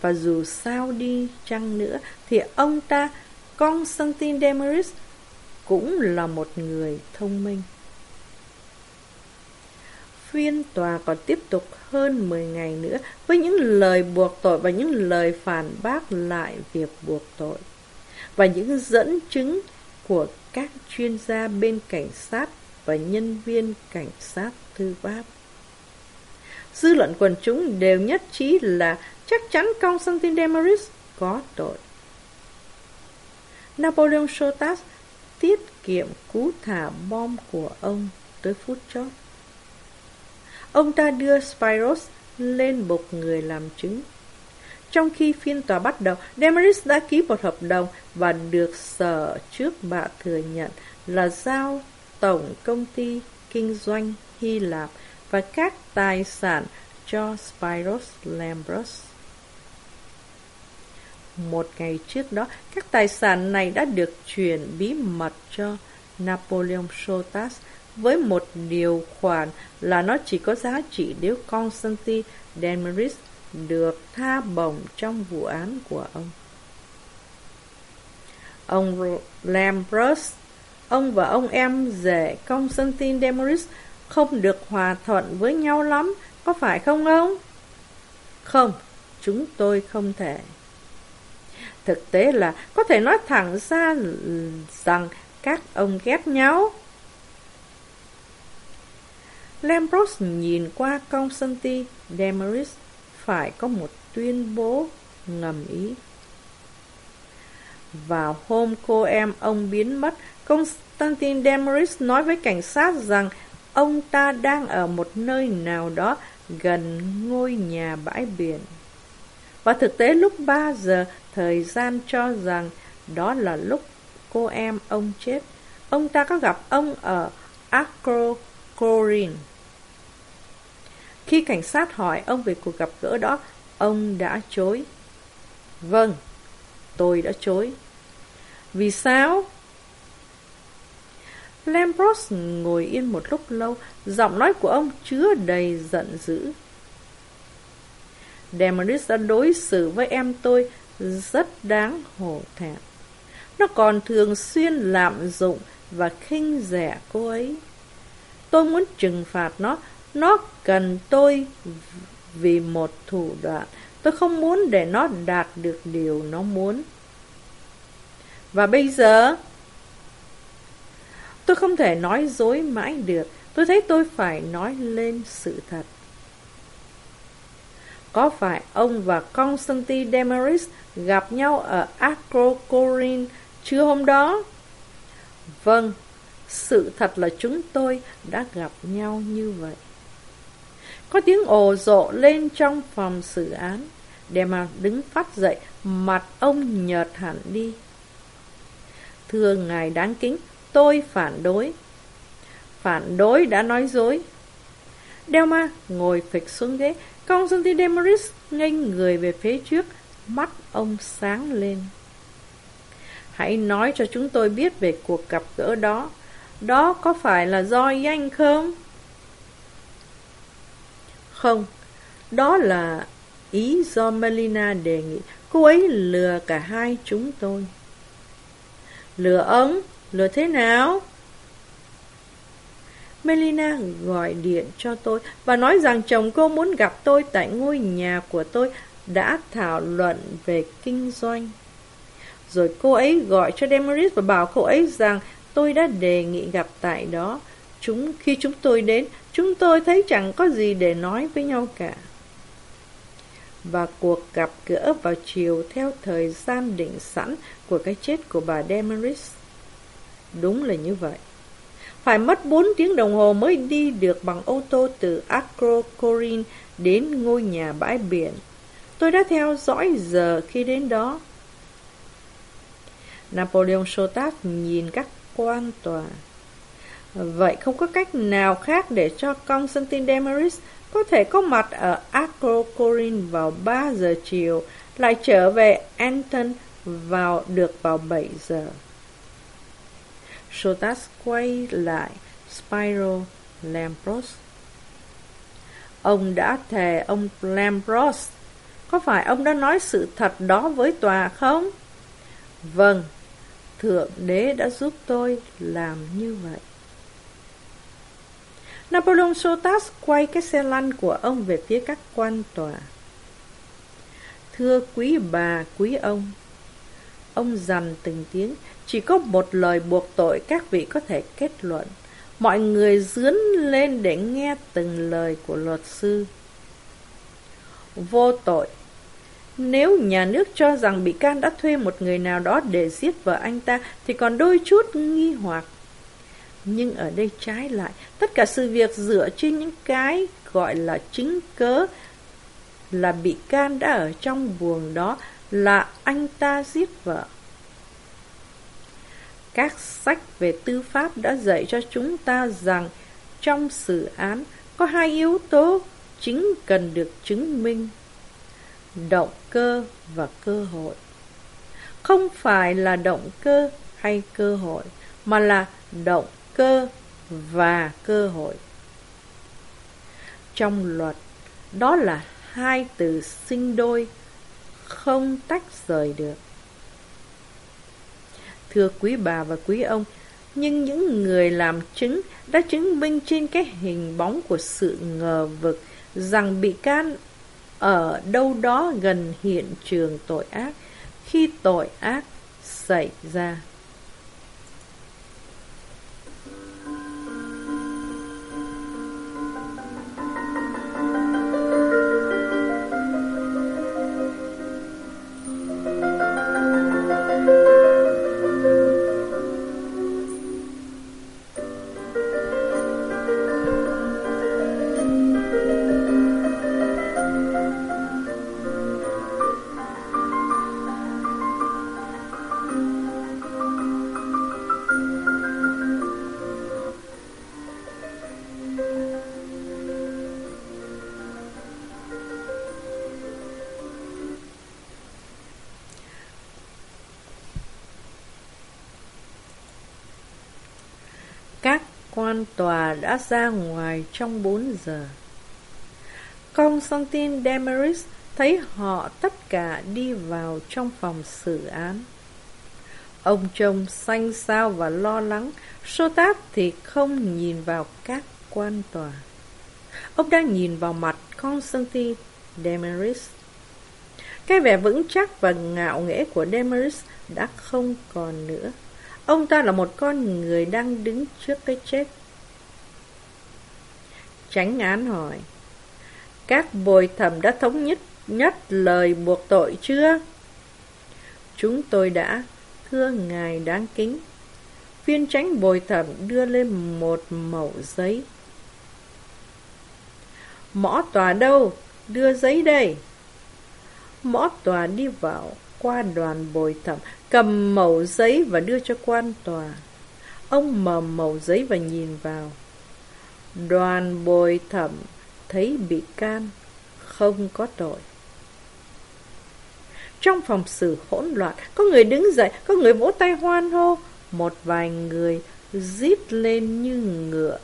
Và dù sao đi chăng nữa thì ông ta, Constantine Demeris, cũng là một người thông minh. Phiên tòa còn tiếp tục hơn 10 ngày nữa với những lời buộc tội và những lời phản bác lại việc buộc tội và những dẫn chứng của các chuyên gia bên cảnh sát và nhân viên cảnh sát tư pháp. Dư luận quần chúng đều nhất trí là chắc chắn Constantine Demaris có tội. Napoleon Sotas tiết kiệm cú thả bom của ông tới phút chót. Ông ta đưa Spiros lên bục người làm chứng. Trong khi phiên tòa bắt đầu, Demaris đã ký một hợp đồng và được sở trước bạ thừa nhận là giao tổng công ty kinh doanh Hy Lạp và các tài sản cho Spiros Lambros. Một ngày trước đó, các tài sản này đã được chuyển bí mật cho Napoleon Sotas với một điều khoản là nó chỉ có giá trị nếu Constantine Demeris được tha bổng trong vụ án của ông. Ông Lambros, ông và ông em rể Constantine Demeris không được hòa thuận với nhau lắm, có phải không ông? Không, chúng tôi không thể. Thực tế là có thể nói thẳng ra rằng các ông ghét nhau. Lambros nhìn qua Constantine Demaris phải có một tuyên bố ngầm ý. Vào hôm cô em ông biến mất, Constantine Demaris nói với cảnh sát rằng ông ta đang ở một nơi nào đó gần ngôi nhà bãi biển. Và thực tế lúc 3 giờ, thời gian cho rằng đó là lúc cô em ông chết. Ông ta có gặp ông ở Acrocorin. Khi cảnh sát hỏi ông về cuộc gặp gỡ đó, ông đã chối. Vâng, tôi đã chối. Vì sao? Lambros ngồi yên một lúc lâu, giọng nói của ông chứa đầy giận dữ. Demaris đã đối xử với em tôi rất đáng hổ thẹn. Nó còn thường xuyên lạm dụng và khinh rẻ cô ấy. Tôi muốn trừng phạt nó, nó cần tôi vì một thủ đoạn. Tôi không muốn để nó đạt được điều nó muốn. Và bây giờ, tôi không thể nói dối mãi được. Tôi thấy tôi phải nói lên sự thật. Có phải ông và Constantine Demaris gặp nhau ở Acrocorin trưa hôm đó? Vâng, sự thật là chúng tôi đã gặp nhau như vậy. Có tiếng ồ rộ lên trong phòng xử án. Dema đứng phát dậy, mặt ông nhợt hẳn đi. Thưa ngài đáng kính, tôi phản đối. Phản đối đã nói dối. Delma ngồi phịch xuống ghế, Constantine Demeris nghênh người về phía trước, mắt ông sáng lên. Hãy nói cho chúng tôi biết về cuộc gặp gỡ đó. Đó có phải là do danh không? Không, đó là ý do Melina đề nghị. Cô ấy lừa cả hai chúng tôi. Lừa ông? Lừa thế nào? Melina gọi điện cho tôi và nói rằng chồng cô muốn gặp tôi tại ngôi nhà của tôi đã thảo luận về kinh doanh. Rồi cô ấy gọi cho Demaris và bảo cô ấy rằng tôi đã đề nghị gặp tại đó. Chúng Khi chúng tôi đến, chúng tôi thấy chẳng có gì để nói với nhau cả. Và cuộc gặp gỡ vào chiều theo thời gian định sẵn của cái chết của bà Demaris. Đúng là như vậy. Phải mất 4 tiếng đồng hồ mới đi được bằng ô tô từ Acrocorin đến ngôi nhà bãi biển. Tôi đã theo dõi giờ khi đến đó. Napoleon Sotat nhìn các quan tòa. Vậy không có cách nào khác để cho Constantine Demaris có thể có mặt ở Acrocorin vào 3 giờ chiều, lại trở về Anton vào được vào 7 giờ. Sotas quay lại Spyro Lampros. Ông đã thề ông Lampros. Có phải ông đã nói sự thật đó với tòa không? Vâng, Thượng Đế đã giúp tôi làm như vậy. Napoleon Sotas quay cái xe lăn của ông về phía các quan tòa. Thưa quý bà, quý ông, ông dằn từng tiếng, chỉ có một lời buộc tội các vị có thể kết luận. Mọi người dướn lên để nghe từng lời của luật sư. Vô tội Nếu nhà nước cho rằng bị can đã thuê một người nào đó để giết vợ anh ta thì còn đôi chút nghi hoặc. Nhưng ở đây trái lại, tất cả sự việc dựa trên những cái gọi là chứng cớ là bị can đã ở trong buồng đó là anh ta giết vợ. Các sách về tư pháp đã dạy cho chúng ta rằng trong xử án có hai yếu tố chính cần được chứng minh. Động cơ và cơ hội. Không phải là động cơ hay cơ hội, mà là động cơ và cơ hội. Trong luật, đó là hai từ sinh đôi, không tách rời được. Thưa quý bà và quý ông, nhưng những người làm chứng đã chứng minh trên cái hình bóng của sự ngờ vực rằng bị can ở đâu đó gần hiện trường tội ác khi tội ác xảy ra. Quan tòa đã ra ngoài trong 4 giờ. Constantine Demeris thấy họ tất cả đi vào trong phòng xử án. Ông chồng xanh xao và lo lắng, Sotat thì không nhìn vào các quan tòa. Ông đang nhìn vào mặt Constantine Demeris. Cái vẻ vững chắc và ngạo nghễ của Demeris đã không còn nữa. Ông ta là một con người đang đứng trước cái chết. Tránh án hỏi. Các bồi thẩm đã thống nhất nhất lời buộc tội chưa? Chúng tôi đã, thưa ngài đáng kính. Viên tránh bồi thẩm đưa lên một mẩu giấy. Mõ tòa đâu? Đưa giấy đây. Mõ tòa đi vào qua đoàn bồi thẩm, cầm mẩu giấy và đưa cho quan tòa. Ông mở mẩu giấy và nhìn vào. Đoàn bồi thẩm thấy bị can không có tội. Trong phòng xử hỗn loạn, có người đứng dậy, có người vỗ tay hoan hô, một vài người rít lên như ngựa.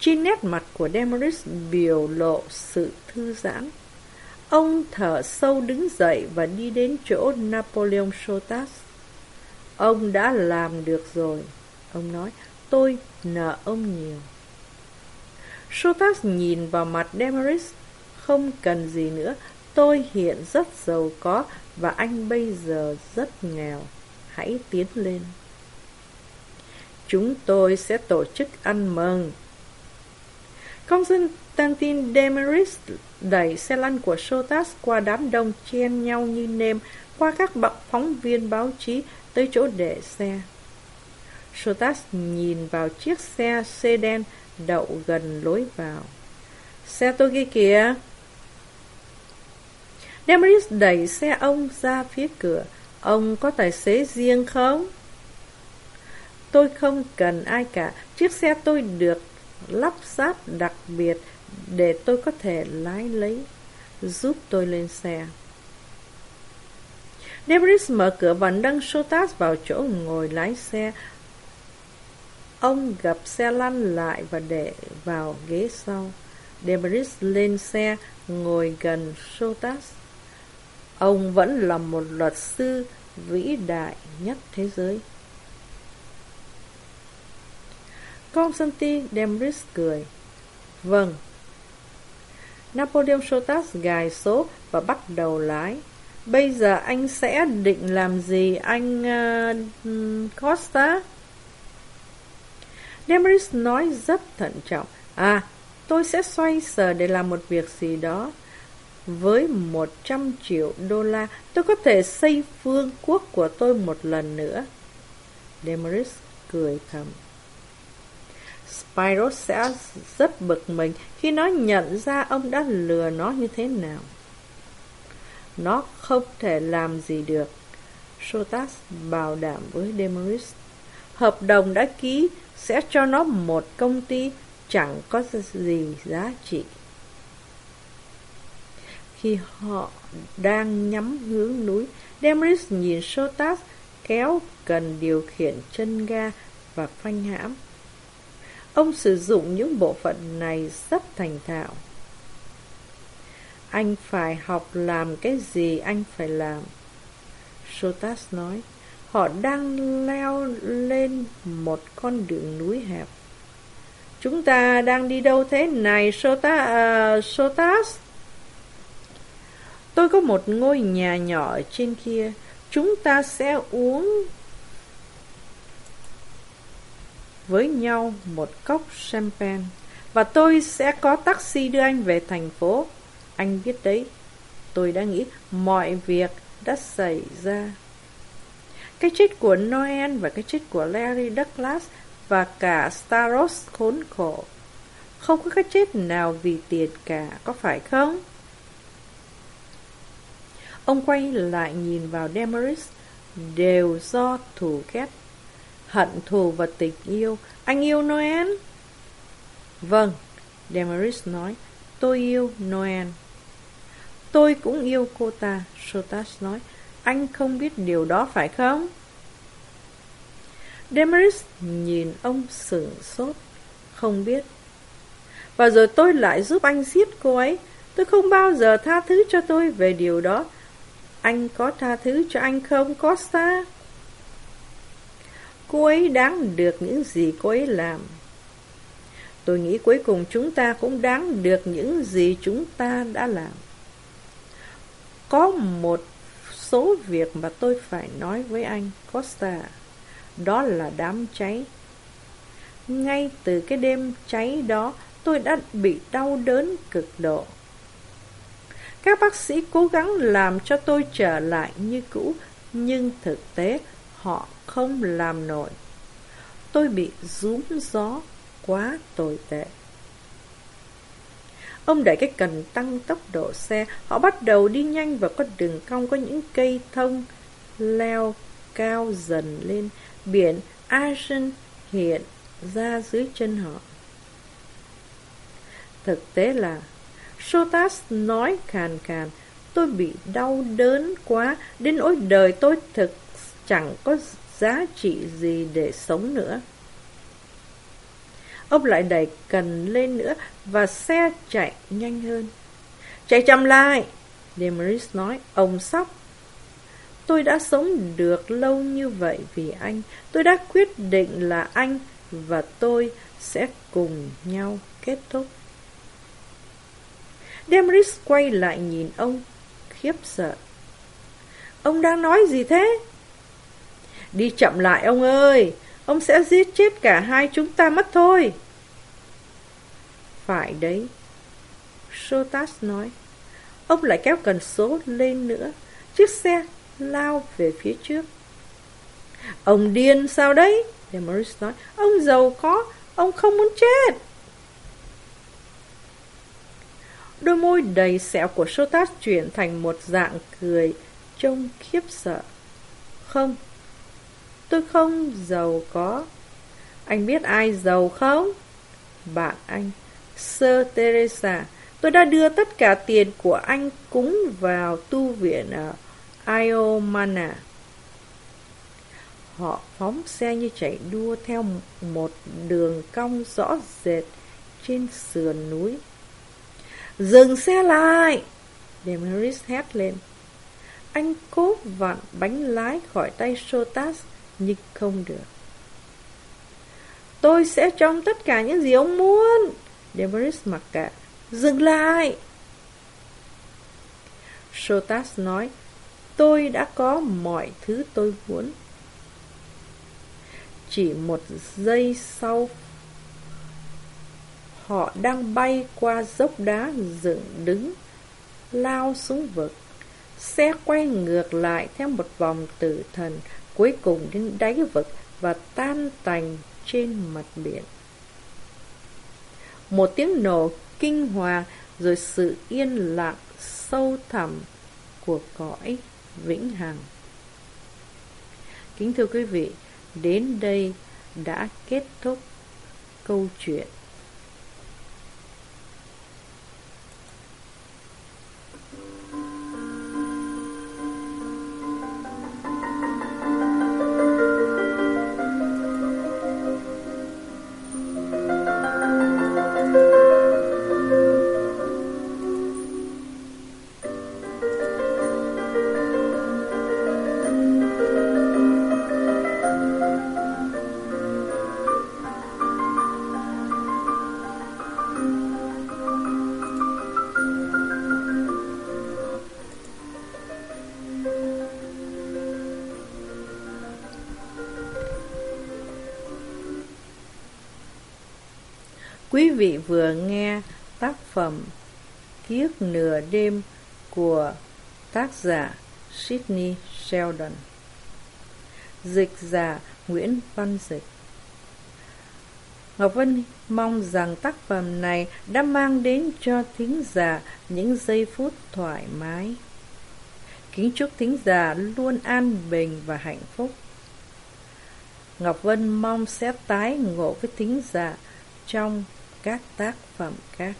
Trên nét mặt của Demeris biểu lộ sự thư giãn. Ông thở sâu đứng dậy và đi đến chỗ Napoleon Sotas. Ông đã làm được rồi. Ông nói, tôi nợ ông nhiều. Sotas nhìn vào mặt Demeris. Không cần gì nữa, tôi hiện rất giàu có và anh bây giờ rất nghèo. Hãy tiến lên. Chúng tôi sẽ tổ chức ăn mừng. Constantine Demeris đẩy xe lăn của Sotas qua đám đông chen nhau như nêm qua các bậc phóng viên báo chí tới chỗ để xe. Sotas nhìn vào chiếc xe sedan đậu gần lối vào. Xe tôi kia kìa! Demeris đẩy xe ông ra phía cửa. Ông có tài xế riêng không? Tôi không cần ai cả. Chiếc xe tôi được lắp ráp đặc biệt để tôi có thể lái lấy, giúp tôi lên xe. Debris mở cửa và nâng Sotas vào chỗ ngồi lái xe. Ông gặp xe lăn lại và để vào ghế sau. Debris lên xe, ngồi gần Sotas. Ông vẫn là một luật sư vĩ đại nhất thế giới. Constantine Demris cười. Vâng. Napoleon Sotas gài số và bắt đầu lái. Bây giờ anh sẽ định làm gì anh uh, Costa? Demris nói rất thận trọng. À, tôi sẽ xoay sở để làm một việc gì đó. Với 100 triệu đô la, tôi có thể xây phương quốc của tôi một lần nữa. Demaris cười thầm. Spiros sẽ rất bực mình khi nó nhận ra ông đã lừa nó như thế nào. Nó không thể làm gì được. Sotas bảo đảm với Demeris. Hợp đồng đã ký sẽ cho nó một công ty chẳng có gì giá trị. Khi họ đang nhắm hướng núi, Demeris nhìn Sotas kéo cần điều khiển chân ga và phanh hãm. Ông sử dụng những bộ phận này rất thành thạo. Anh phải học làm cái gì anh phải làm. Sotas nói, họ đang leo lên một con đường núi hẹp. Chúng ta đang đi đâu thế này, Sotas? Uh, à, Sotas? Tôi có một ngôi nhà nhỏ ở trên kia. Chúng ta sẽ uống với nhau một cốc champagne và tôi sẽ có taxi đưa anh về thành phố. Anh biết đấy, tôi đã nghĩ mọi việc đã xảy ra. Cái chết của Noel và cái chết của Larry Douglas và cả Staros khốn khổ. Không có cái chết nào vì tiền cả, có phải không? Ông quay lại nhìn vào Demeris, đều do thù ghét hận thù và tình yêu. Anh yêu Noel? Vâng, Demaris nói, tôi yêu Noel. Tôi cũng yêu cô ta, Sotas nói. Anh không biết điều đó phải không? Demaris nhìn ông sửng sốt, không biết. Và rồi tôi lại giúp anh giết cô ấy. Tôi không bao giờ tha thứ cho tôi về điều đó. Anh có tha thứ cho anh không, Costa? Cô ấy đáng được những gì cô ấy làm. Tôi nghĩ cuối cùng chúng ta cũng đáng được những gì chúng ta đã làm. Có một số việc mà tôi phải nói với anh Costa. Đó là đám cháy. Ngay từ cái đêm cháy đó, tôi đã bị đau đớn cực độ. Các bác sĩ cố gắng làm cho tôi trở lại như cũ, nhưng thực tế họ không làm nổi. Tôi bị rúm gió quá tồi tệ. Ông đẩy cái cần tăng tốc độ xe, họ bắt đầu đi nhanh vào con đường cong có những cây thông leo cao dần lên. Biển Argent hiện ra dưới chân họ. Thực tế là, Sotas nói khàn khàn, tôi bị đau đớn quá, đến nỗi đời tôi thực chẳng có giá trị gì để sống nữa. Ông lại đẩy cần lên nữa và xe chạy nhanh hơn. Chạy chậm lại, Demaris nói, ông sóc. Tôi đã sống được lâu như vậy vì anh. Tôi đã quyết định là anh và tôi sẽ cùng nhau kết thúc. Demaris quay lại nhìn ông, khiếp sợ. Ông đang nói gì thế? Đi chậm lại ông ơi, ông sẽ giết chết cả hai chúng ta mất thôi. Phải đấy. Sotas nói. Ông lại kéo cần số lên nữa. Chiếc xe lao về phía trước. Ông điên sao đấy? Demaris nói. Ông giàu có, ông không muốn chết. Đôi môi đầy sẹo của Sotas chuyển thành một dạng cười trông khiếp sợ. Không, tôi không giàu có. Anh biết ai giàu không? Bạn anh. Sơ Teresa, tôi đã đưa tất cả tiền của anh cúng vào tu viện ở Iomana. Họ phóng xe như chạy đua theo một đường cong rõ rệt trên sườn núi. Dừng xe lại! Demaris hét lên. Anh cố vặn bánh lái khỏi tay Sotas nhưng không được. Tôi sẽ trông tất cả những gì ông muốn. Demaris mặc cả. Dừng lại! Sotas nói, tôi đã có mọi thứ tôi muốn. Chỉ một giây sau, họ đang bay qua dốc đá dựng đứng, lao xuống vực. Xe quay ngược lại theo một vòng tử thần, cuối cùng đến đáy vực và tan tành trên mặt biển một tiếng nổ kinh hoàng rồi sự yên lặng sâu thẳm của cõi vĩnh hằng. Kính thưa quý vị, đến đây đã kết thúc câu chuyện vừa nghe tác phẩm Kiếp nửa đêm của tác giả Sydney Sheldon Dịch giả Nguyễn Văn Dịch Ngọc Vân mong rằng tác phẩm này đã mang đến cho thính giả những giây phút thoải mái. Kính chúc thính giả luôn an bình và hạnh phúc. Ngọc Vân mong sẽ tái ngộ với thính giả trong các tác phẩm khác